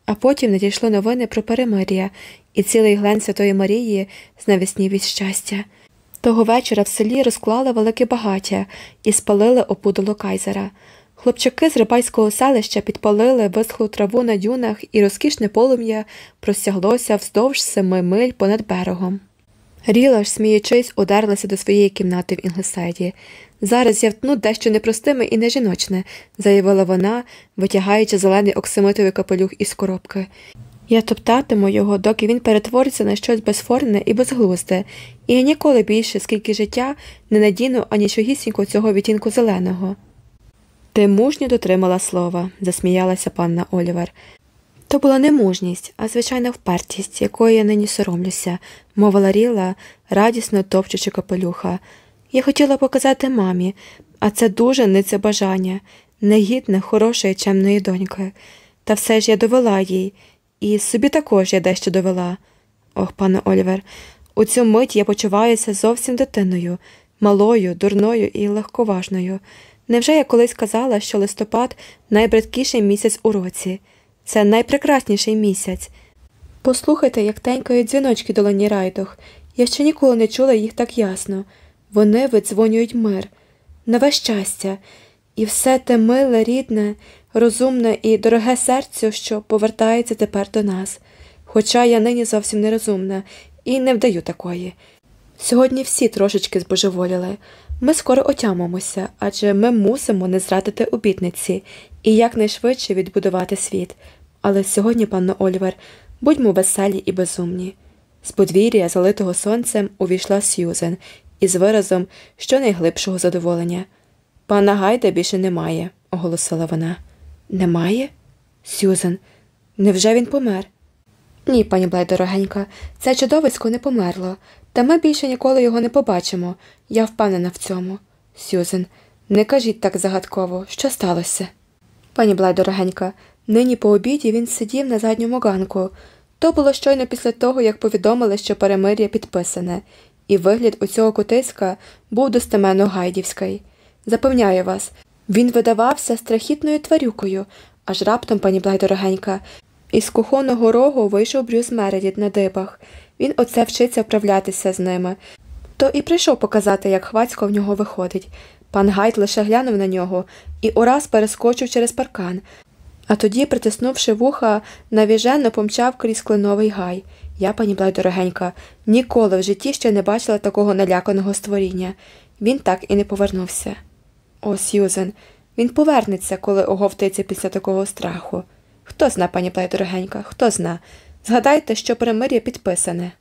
а потім надійшли новини про перемир'я і цілий глен Святої Марії знавіснів від щастя. Того вечора в селі розклали велике багаття і спалили опудоло кайзера. Хлопчаки з рибальського селища підпалили висхлу траву на дюнах, і розкішне полум'я простяглося вздовж семи миль понад берегом. Ріла ж, сміючись, удерлася до своєї кімнати в Інглесайді. Зараз я втну дещо непростиме і нежіночне, заявила вона, витягаючи зелений оксамитовий капелюх із коробки. Я топтатиму його, доки він перетвориться на щось безформне і безглузде, і я ніколи більше, скільки життя, не надіну анічогісінько цього відтінку зеленого. Ти мужньо дотримала слова, засміялася панна Олівер. То була не мужність, а звичайна впертість, якої я нині соромлюся, мовила Ріла, радісно топчучи капелюха. Я хотіла показати мамі, а це дуже нице бажання, негідне, хорошої, чемної доньки. Та все ж я довела їй, і собі також я дещо довела. Ох, пане Олівер, у цю мить я почуваюся зовсім дитиною, малою, дурною і легковажною. Невже я колись казала, що листопад найбридкіший місяць у році? Це найпрекрасніший місяць. Послухайте, як тенькають дзвіночки долоні райдох. Я ще ніколи не чула їх так ясно. Вони видзвонюють мир, нове щастя, і все те миле, рідне, розумне і дороге серцю, що повертається тепер до нас. Хоча я нині зовсім нерозумна і не вдаю такої. Сьогодні всі трошечки збожеволіли. Ми скоро отямимося, адже ми мусимо не зрадити обітниці і якнайшвидше відбудувати світ. Але сьогодні, панно Ольвер, будьмо веселі і безумні. З подвір'я, залитого сонцем, увійшла Сьюзен із виразом щонайглибшого задоволення. Пана Гайда більше немає, оголосила вона. Немає? Сьюзен, невже він помер? Ні, пані Блай, дорогенька, це чудовисько не померло, та ми більше ніколи його не побачимо. Я впевнена в цьому. Сюзен, не кажіть так загадково, що сталося? Пані Блай, дорогенька, нині по обіді він сидів на задньому ганку. То було щойно після того, як повідомили, що перемир'я підписане, і вигляд у цього кутиська був достеменно гайдівський. Запевняю вас, він видавався страхітною тварюкою, аж раптом, пані Блай, дорогенька, із кухонного рогу вийшов Брюс Мередіт на дибах. Він оце вчиться вправлятися з ними. То і прийшов показати, як хвацько в нього виходить. Пан Гайд лише глянув на нього і ураз перескочив через паркан, а тоді, притиснувши вуха, навіженно помчав крізь кленовий гай. Я, пані Блайт, дорогенька, ніколи в житті ще не бачила такого наляканого створіння. Він так і не повернувся. О, Сьюзен, він повернеться, коли оговтиться після такого страху. Хто зна, пані Блай, дорогенька, хто зна. Згадайте, що перемир'я підписане.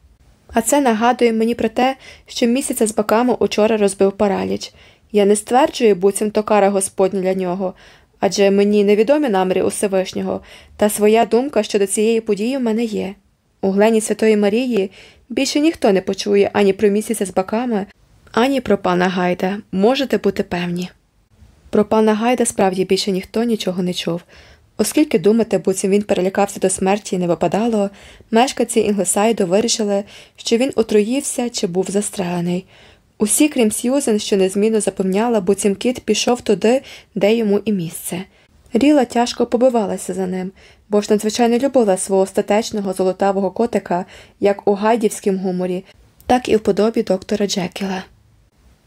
А це нагадує мені про те, що місяця з боками учора розбив параліч. Я не стверджую, буцім то кара Господня для нього, адже мені невідомі наміри Усевишнього, та своя думка щодо цієї події в мене є. У глені Святої Марії більше ніхто не почує ані про місяця з боками, ані про пана Гайда, можете бути певні. Про пана Гайда справді більше ніхто нічого не чув. Оскільки думати, буцім він перелякався до смерті не випадало, мешканці Інглесайду вирішили, що він отруївся чи був застрелений. Усі, крім Сьюзен, що незмінно запевняла, буцім кіт пішов туди, де йому і місце. Ріла тяжко побивалася за ним, бо ж надзвичайно любила свого статечного золотавого котика як у гайдівському гуморі, так і в подобі доктора Джекіла.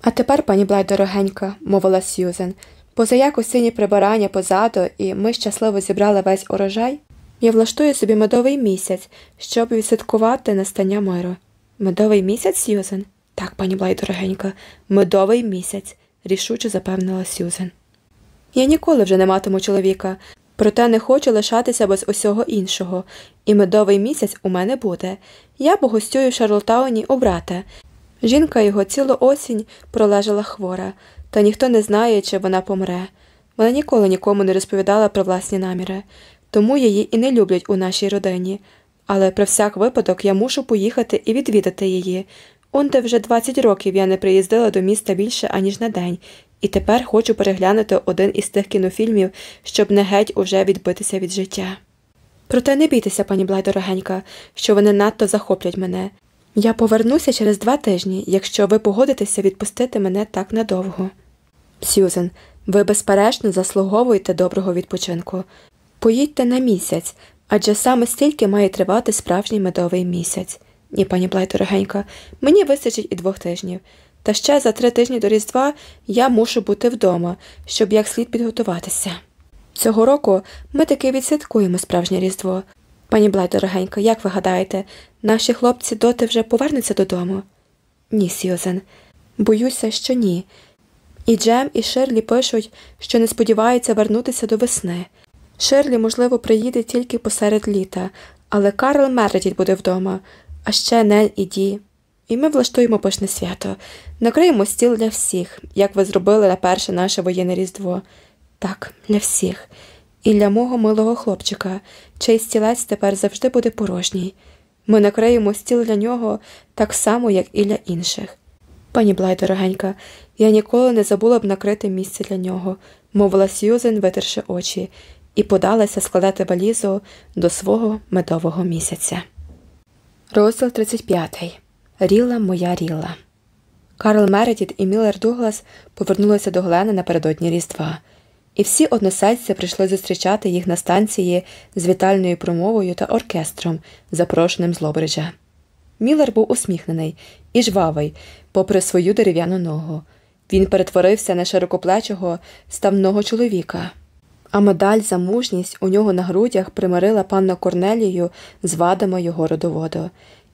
А тепер, пані Блай, дорогенька, мовила Сьюзен, Позаяк осінні прибирання позаду, і ми щасливо зібрали весь урожай, я влаштую собі медовий місяць, щоб відсвяткувати настання миру. Медовий місяць, Сьюзен? Так, пані Блай, дорогенька, медовий місяць, рішуче запевнила Сьюзен. Я ніколи вже не матиму чоловіка, проте не хочу лишатися без усього іншого, і медовий місяць у мене буде. Я погостюю в Шарлтауні у брата. Жінка його цілу осінь пролежала хвора та ніхто не знає, чи вона помре. Вона ніколи нікому не розповідала про власні наміри, тому її і не люблять у нашій родині. Але про всяк випадок я мушу поїхати і відвідати її. Онде вже 20 років я не приїздила до міста більше, аніж на день, і тепер хочу переглянути один із тих кінофільмів, щоб не геть уже відбитися від життя. Проте не бійтеся, пані Блай, дорогенька, що вони надто захоплять мене. Я повернуся через два тижні, якщо ви погодитеся відпустити мене так надовго. Сьюзен, ви безперечно заслуговуєте доброго відпочинку. Поїдьте на місяць, адже саме стільки має тривати справжній медовий місяць. Ні, пані Блай, дорогенька, мені вистачить і двох тижнів. Та ще за три тижні до Різдва я мушу бути вдома, щоб як слід підготуватися. Цього року ми таки відсвяткуємо справжнє Різдво. Пані Блай, дорогенько, як ви гадаєте, наші хлопці доти вже повернуться додому? Ні, Сьюзен. Боюся, що ні. І Джем, і Ширлі пишуть, що не сподіваються вернутися до весни. Ширлі, можливо, приїде тільки посеред літа, але Карл Мередіт буде вдома, а ще Нель і Ді. І ми влаштуємо пишне свято, накриємо стіл для всіх, як ви зробили на перше наше воєнне різдво. Так, для всіх. І для мого милого хлопчика, чий стілець тепер завжди буде порожній. Ми накриємо стіл для нього так само, як і для інших. Пані Блай, дорогенька, я ніколи не забула б накрити місце для нього, мовила Сьюзен, витерши очі, і подалася складати валізу до свого медового місяця. Розділ 35. Ріла моя Ріла. Карл Мередіт і Міллер Дуглас повернулися до Глена напередодні Різдва, і всі односельці прийшли зустрічати їх на станції з вітальною промовою та оркестром, запрошеним з Лобриджа. Міллер був усміхнений і жвавий, попри свою дерев'яну ногу. Він перетворився на широкоплечого ставного чоловіка. А медаль за мужність у нього на грудях примирила панну Корнелію з вадами його родоводу,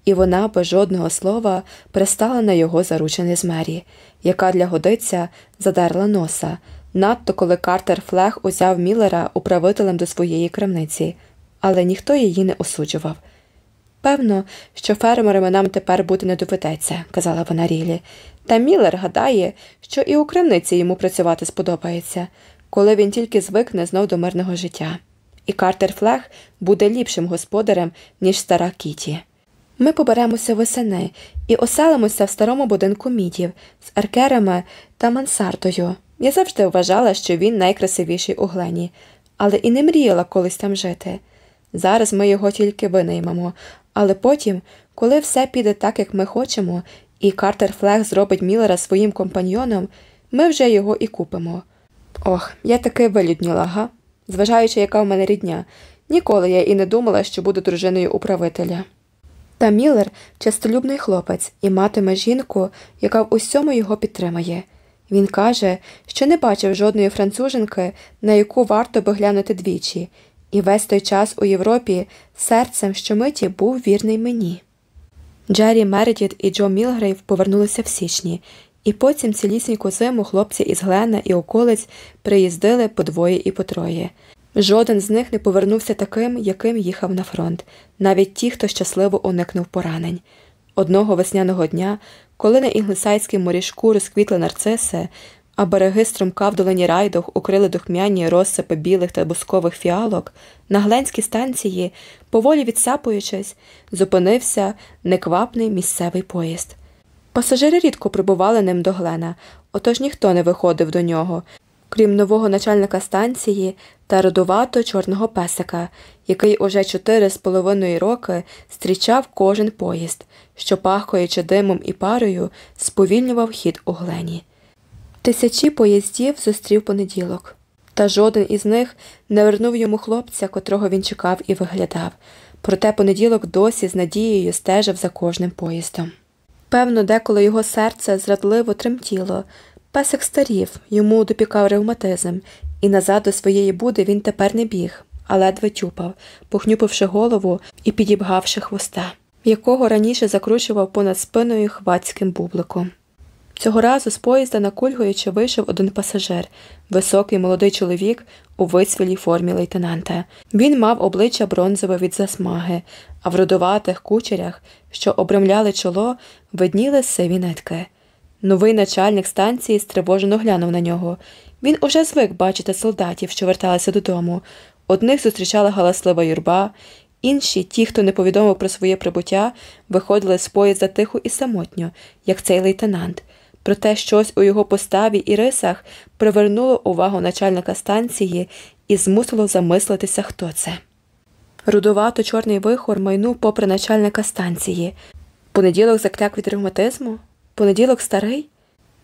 і вона без жодного слова пристала на його заручений з Мері, яка для годиця задерла носа, надто коли Картер Флег узяв Міллера управителем до своєї крамниці, але ніхто її не осуджував. Певно, що фермерами нам тепер бути не доведеться, казала вона Рілі. Та Міллер гадає, що і у крамниці йому працювати сподобається, коли він тільки звикне знов до мирного життя. І Картер Флег буде ліпшим господарем, ніж стара Кіті. Ми поберемося весени і оселимося в старому будинку мідів з аркерами та мансардою. Я завжди вважала, що він найкрасивіший у глені, але і не мріяла колись там жити. Зараз ми його тільки винаймемо, але потім, коли все піде так, як ми хочемо, і Картер Флег зробить Міллера своїм компаньйоном, ми вже його і купимо. Ох, я таки вилюдніла, га? Зважаючи, яка в мене рідня, ніколи я і не думала, що буду дружиною управителя. Та Міллер частолюбний хлопець і матиме жінку, яка в усьому його підтримає. Він каже, що не бачив жодної француженки, на яку варто би глянути двічі, і весь той час у Європі серцем щомиті був вірний мені. Джері Мередіт і Джо Мілгрейв повернулися в січні, і потім цілісіньку зиму хлопці із Глена і околиць приїздили по двоє і по троє. Жоден з них не повернувся таким, яким їхав на фронт, навіть ті, хто щасливо уникнув поранень. Одного весняного дня, коли на інглисайському морішку розквітли нарциси, а береги струмка в долині райдох укрили духмяні розсипи білих та бускових фіалок, на гленській станції, поволі відсапуючись, зупинився неквапний місцевий поїзд. Пасажири рідко прибували ним до Глена, отож ніхто не виходив до нього, крім нового начальника станції та родувато чорного песика, який уже чотири з половиною роки зустрічав кожен поїзд, що, пахкаючи димом і парою, сповільнював хід у глені. Тисячі поїздів зустрів понеділок, та жоден із них не вернув йому хлопця, котрого він чекав і виглядав, проте понеділок досі з надією стежив за кожним поїздом. Певно, деколи його серце зрадливо тремтіло, песик старів, йому допікав ревматизм, і назад до своєї буди він тепер не біг, а ледве тюпав, похнюпивши голову і підібгавши хвоста, якого раніше закручував понад спиною хвацьким бубликом. Цього разу з поїзда накульгуючи вийшов один пасажир, високий молодий чоловік у висвілій формі лейтенанта. Він мав обличчя бронзове від засмаги, а в родоватих кучерях, що обрамляли чоло, видніли сиві нитки. Новий начальник станції стривожено глянув на нього. Він уже звик бачити солдатів, що верталися додому. Одних зустрічала галаслива юрба, інші, ті, хто не повідомив про своє прибуття, виходили з поїзда тихо і самотньо, як цей лейтенант. Проте щось у його поставі і рисах привернуло увагу начальника станції і змусило замислитися, хто це. Рудувато чорний вихор майнув попри начальника станції. Понеділок закляк від ревматизму? Понеділок старий?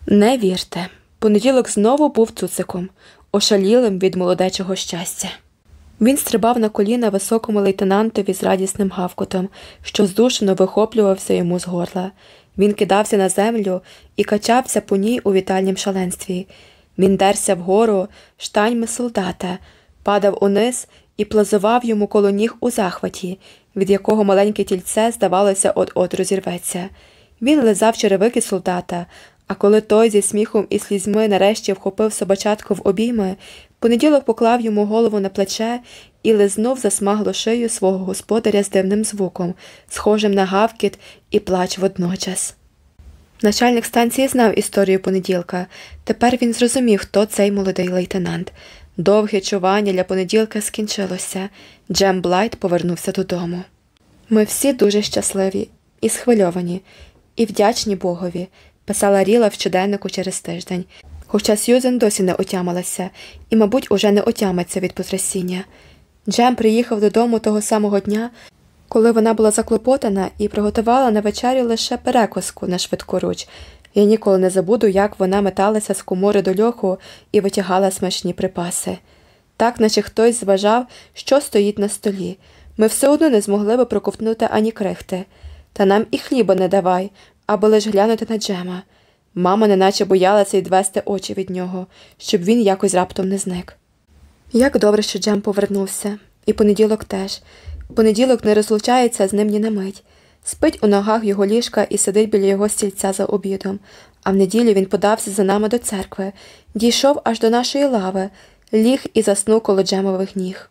Не вірте. Понеділок знову був цуциком, ошалілим від молодечого щастя. Він стрибав на коліна високому лейтенантові з радісним гавкотом, що здушено вихоплювався йому з горла. Він кидався на землю і качався по ній у вітальнім шаленстві. Він дерся вгору штаньми солдата, падав униз і плазував йому коло ніг у захваті, від якого маленьке тільце, здавалося, от от розірветься. Він лизав черевики солдата, а коли той зі сміхом і слізьми нарешті вхопив собачатку в обійми, понеділок поклав йому голову на плече і лизнув засмагло шию свого господаря з дивним звуком, схожим на гавкіт і плач водночас. Начальник станції знав історію понеділка. Тепер він зрозумів, хто цей молодий лейтенант. Довге чування для понеділка скінчилося. Джем Блайт повернувся додому. Ми всі дуже щасливі і схвильовані, і вдячні Богові, писала Ріла в щоденнику через тиждень. Хоча Сьюзен досі не отямилася і, мабуть, уже не отямиться від потрясіння. Джем приїхав додому того самого дня, коли вона була заклопотана і приготувала на вечерю лише перекуску на швидкоруч. Я ніколи не забуду, як вона металася з комори до льоху і витягала смачні припаси. Так, наче хтось зважав, що стоїть на столі. Ми все одно не змогли би проковтнути ані крихти. Та нам і хліба не давай, аби лиш глянути на Джема. Мама неначе боялася відвести очі від нього, щоб він якось раптом не зник. Як добре, що Джем повернувся, і понеділок теж. Понеділок не розлучається з ним ні на мить. Спить у ногах його ліжка і сидить біля його стільця за обідом, а в неділю він подався за нами до церкви, дійшов аж до нашої лави, ліг і заснув коло Джемових ніг.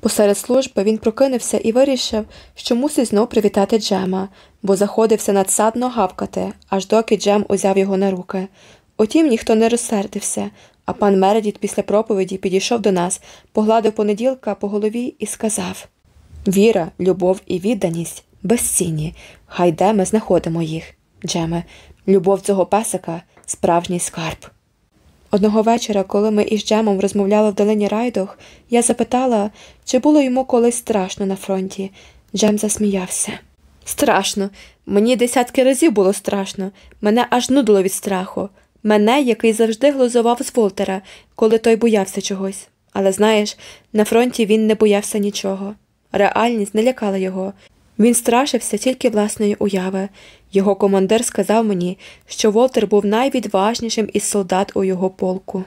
Посеред служби він прокинувся і вирішив, що мусить знов привітати Джема, бо заходився надсадно гавкати, аж доки Джем узяв його на руки. Утім, ніхто не розсердився, а пан Мередіт після проповіді підійшов до нас, погладив понеділка по голові і сказав Віра, любов і відданість безцінні. Хай де ми знаходимо їх, Джеме, любов цього песика справжній скарб. Одного вечора, коли ми із Джемом розмовляли в долині райдох, я запитала, чи було йому колись страшно на фронті. Джем засміявся. Страшно. Мені десятки разів було страшно. Мене аж нудило від страху. Мене, який завжди глузував з Волтера, коли той боявся чогось. Але знаєш, на фронті він не боявся нічого. Реальність не лякала його. Він страшився тільки власної уяви. Його командир сказав мені, що Волтер був найвідважнішим із солдат у його полку.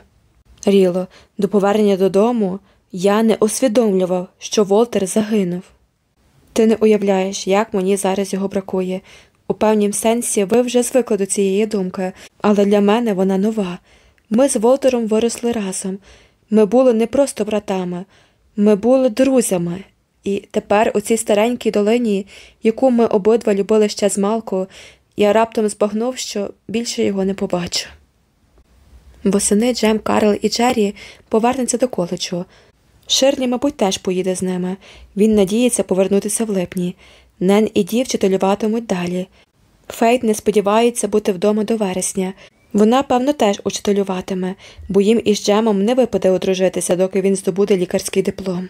Ріло, до повернення додому я не усвідомлював, що Волтер загинув. Ти не уявляєш, як мені зараз його бракує. У певнім сенсі ви вже звикли до цієї думки, але для мене вона нова. Ми з Волтером виросли разом. Ми були не просто братами, ми були друзями. І тепер у цій старенькій долині, яку ми обидва любили ще з малку, я раптом збагнув, що більше його не побачу. Восени Джем, Карл і Джері повернуться до коледжу. Ширлі, мабуть, теж поїде з ними. Він надіється повернутися в липні. Нен і Ді вчителюватимуть далі. Фейт не сподівається бути вдома до вересня. Вона, певно, теж учителюватиме, бо їм із Джемом не випаде одружитися, доки він здобуде лікарський диплом.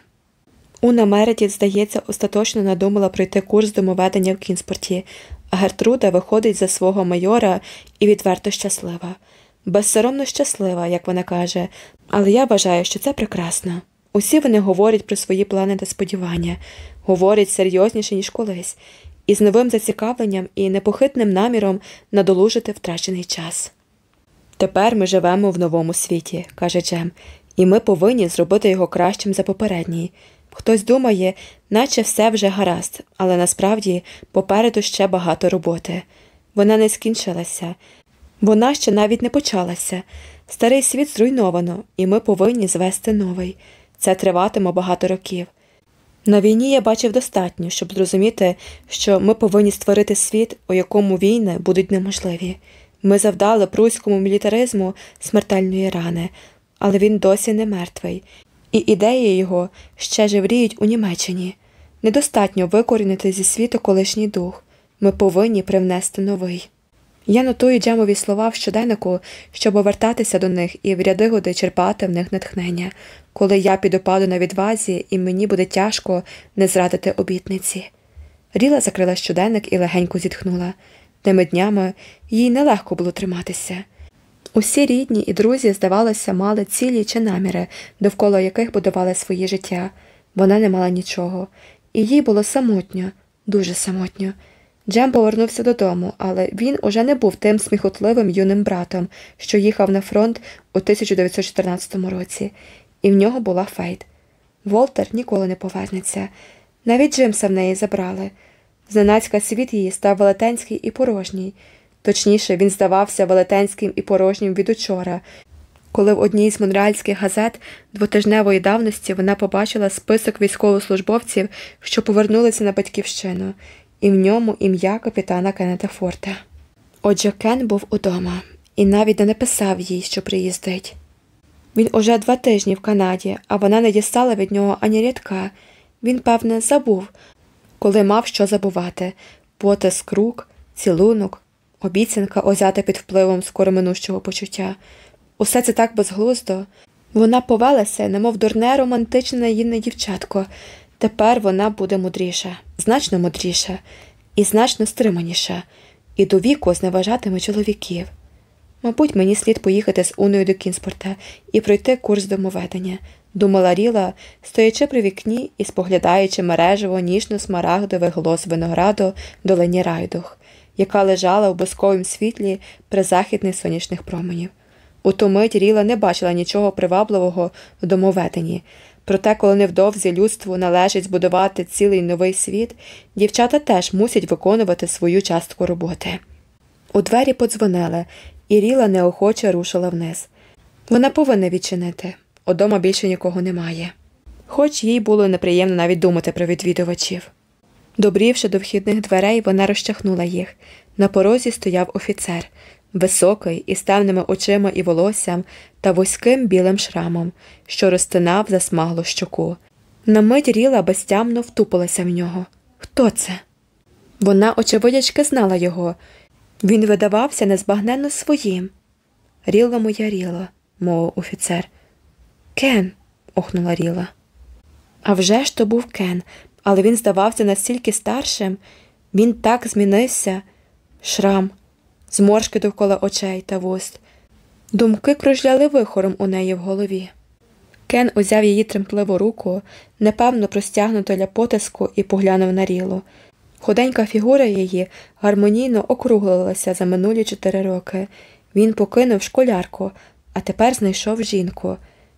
Уна Мередіт, здається, остаточно надумала пройти курс домоведення в Кінспорті, а Гертруда виходить за свого майора і відверто щаслива. Безсоромно щаслива, як вона каже, але я вважаю, що це прекрасно. Усі вони говорять про свої плани та сподівання, говорять серйозніше, ніж колись, і з новим зацікавленням і непохитним наміром надолужити втрачений час. Тепер ми живемо в новому світі, каже Джем, і ми повинні зробити його кращим за попередній. Хтось думає, наче все вже гаразд, але насправді попереду ще багато роботи. Вона не скінчилася, вона ще навіть не почалася. Старий світ зруйновано, і ми повинні звести новий. Це триватиме багато років. На війні я бачив достатньо, щоб зрозуміти, що ми повинні створити світ, у якому війни будуть неможливі. Ми завдали пруському мілітаризму смертельної рани, але він досі не мертвий, і ідеї його ще жевріють у Німеччині. Недостатньо викорінити зі світу колишній дух. Ми повинні привнести новий. Я нотую джемові слова в щоденнику, щоб повертатися до них і в ряди годи черпати в них натхнення, коли я підопаду на відвазі, і мені буде тяжко не зрадити обітниці. Ріла закрила щоденник і легенько зітхнула. Тими днями їй нелегко було триматися. Усі рідні і друзі, здавалося, мали цілі чи наміри, довкола яких будували своє життя. Вона не мала нічого, і їй було самотньо, дуже самотньо. Джем повернувся додому, але він уже не був тим сміхотливим юним братом, що їхав на фронт у 1914 році, і в нього була Фейт. Волтер ніколи не повернеться. Навіть Джимса в неї забрали. Зненацька світ її став велетенський і порожній. Точніше, він здавався велетенським і порожнім від учора, коли в одній з монреальських газет двотижневої давності вона побачила список військовослужбовців, що повернулися на батьківщину, і в ньому ім'я капітана Кеннета Форта. Отже, Кен був удома і навіть не написав їй, що приїздить. Він уже два тижні в Канаді, а вона не дістала від нього ані рядка. Він, певне, забув, коли мав що забувати потиск рук, цілунок, обіцянка озята під впливом скороминущого почуття. Усе це так безглуздо. Вона повелася, немов дурне романтичне наївне дівчатко. Тепер вона буде мудріша, значно мудріша і значно стриманіша, і до віку зневажатиме чоловіків. Мабуть, мені слід поїхати з Уною до Кінспорта і пройти курс домоведення, думала Ріла, стоячи при вікні і споглядаючи мережево ніжно смарагдових глос винограду долині райдух, яка лежала в босковім світлі призахідних сонячних променів. У ту мить Ріла не бачила нічого привабливого в домоведенні. Проте, коли невдовзі людству належить збудувати цілий новий світ, дівчата теж мусять виконувати свою частку роботи. У двері подзвонили, і Ріла неохоче рушила вниз. Вона повинна відчинити удома більше нікого немає. Хоч їй було неприємно навіть думати про відвідувачів. Добрівши до вхідних дверей, вона розчахнула їх. На порозі стояв офіцер, високий, із темними очима і волоссям та вузьким білим шрамом, що розтинав засмаглу щоку. На мить Ріла безтямно втупилася в нього. Хто це? Вона, очевидячки, знала його. Він видавався незбагненно своїм. Ріла моя Ріла, мовив офіцер. Кен. охнула Ріла. А вже ж то був Кен, але він здавався настільки старшим, він так змінився, шрам, зморшки довкола очей та вуст. Думки кружляли вихором у неї в голові. Кен узяв її тремтливу руку, непевно простягнуто для потиску, і поглянув на рілу. Худенька фігура її гармонійно округлилася за минулі чотири роки. Він покинув школярку, а тепер знайшов жінку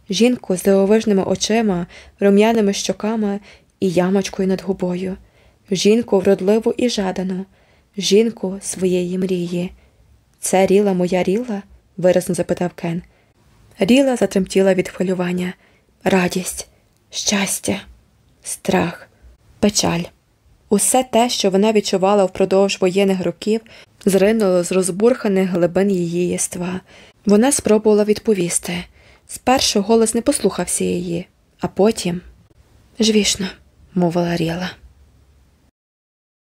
жінку з дивовижними очима, рум'яними щоками і ямочкою над губою, жінку вродливу і жадану, жінку своєї мрії. Це ріла моя ріла? виразно запитав Кен. Ріла затремтіла від хвилювання, радість, щастя, страх, печаль. Усе те, що вона відчувала впродовж воєнних років, зринуло з розбурханих глибин її єства. Вона спробувала відповісти. Спершу голос не послухався її, а потім. Жвішно, мовила Ріла.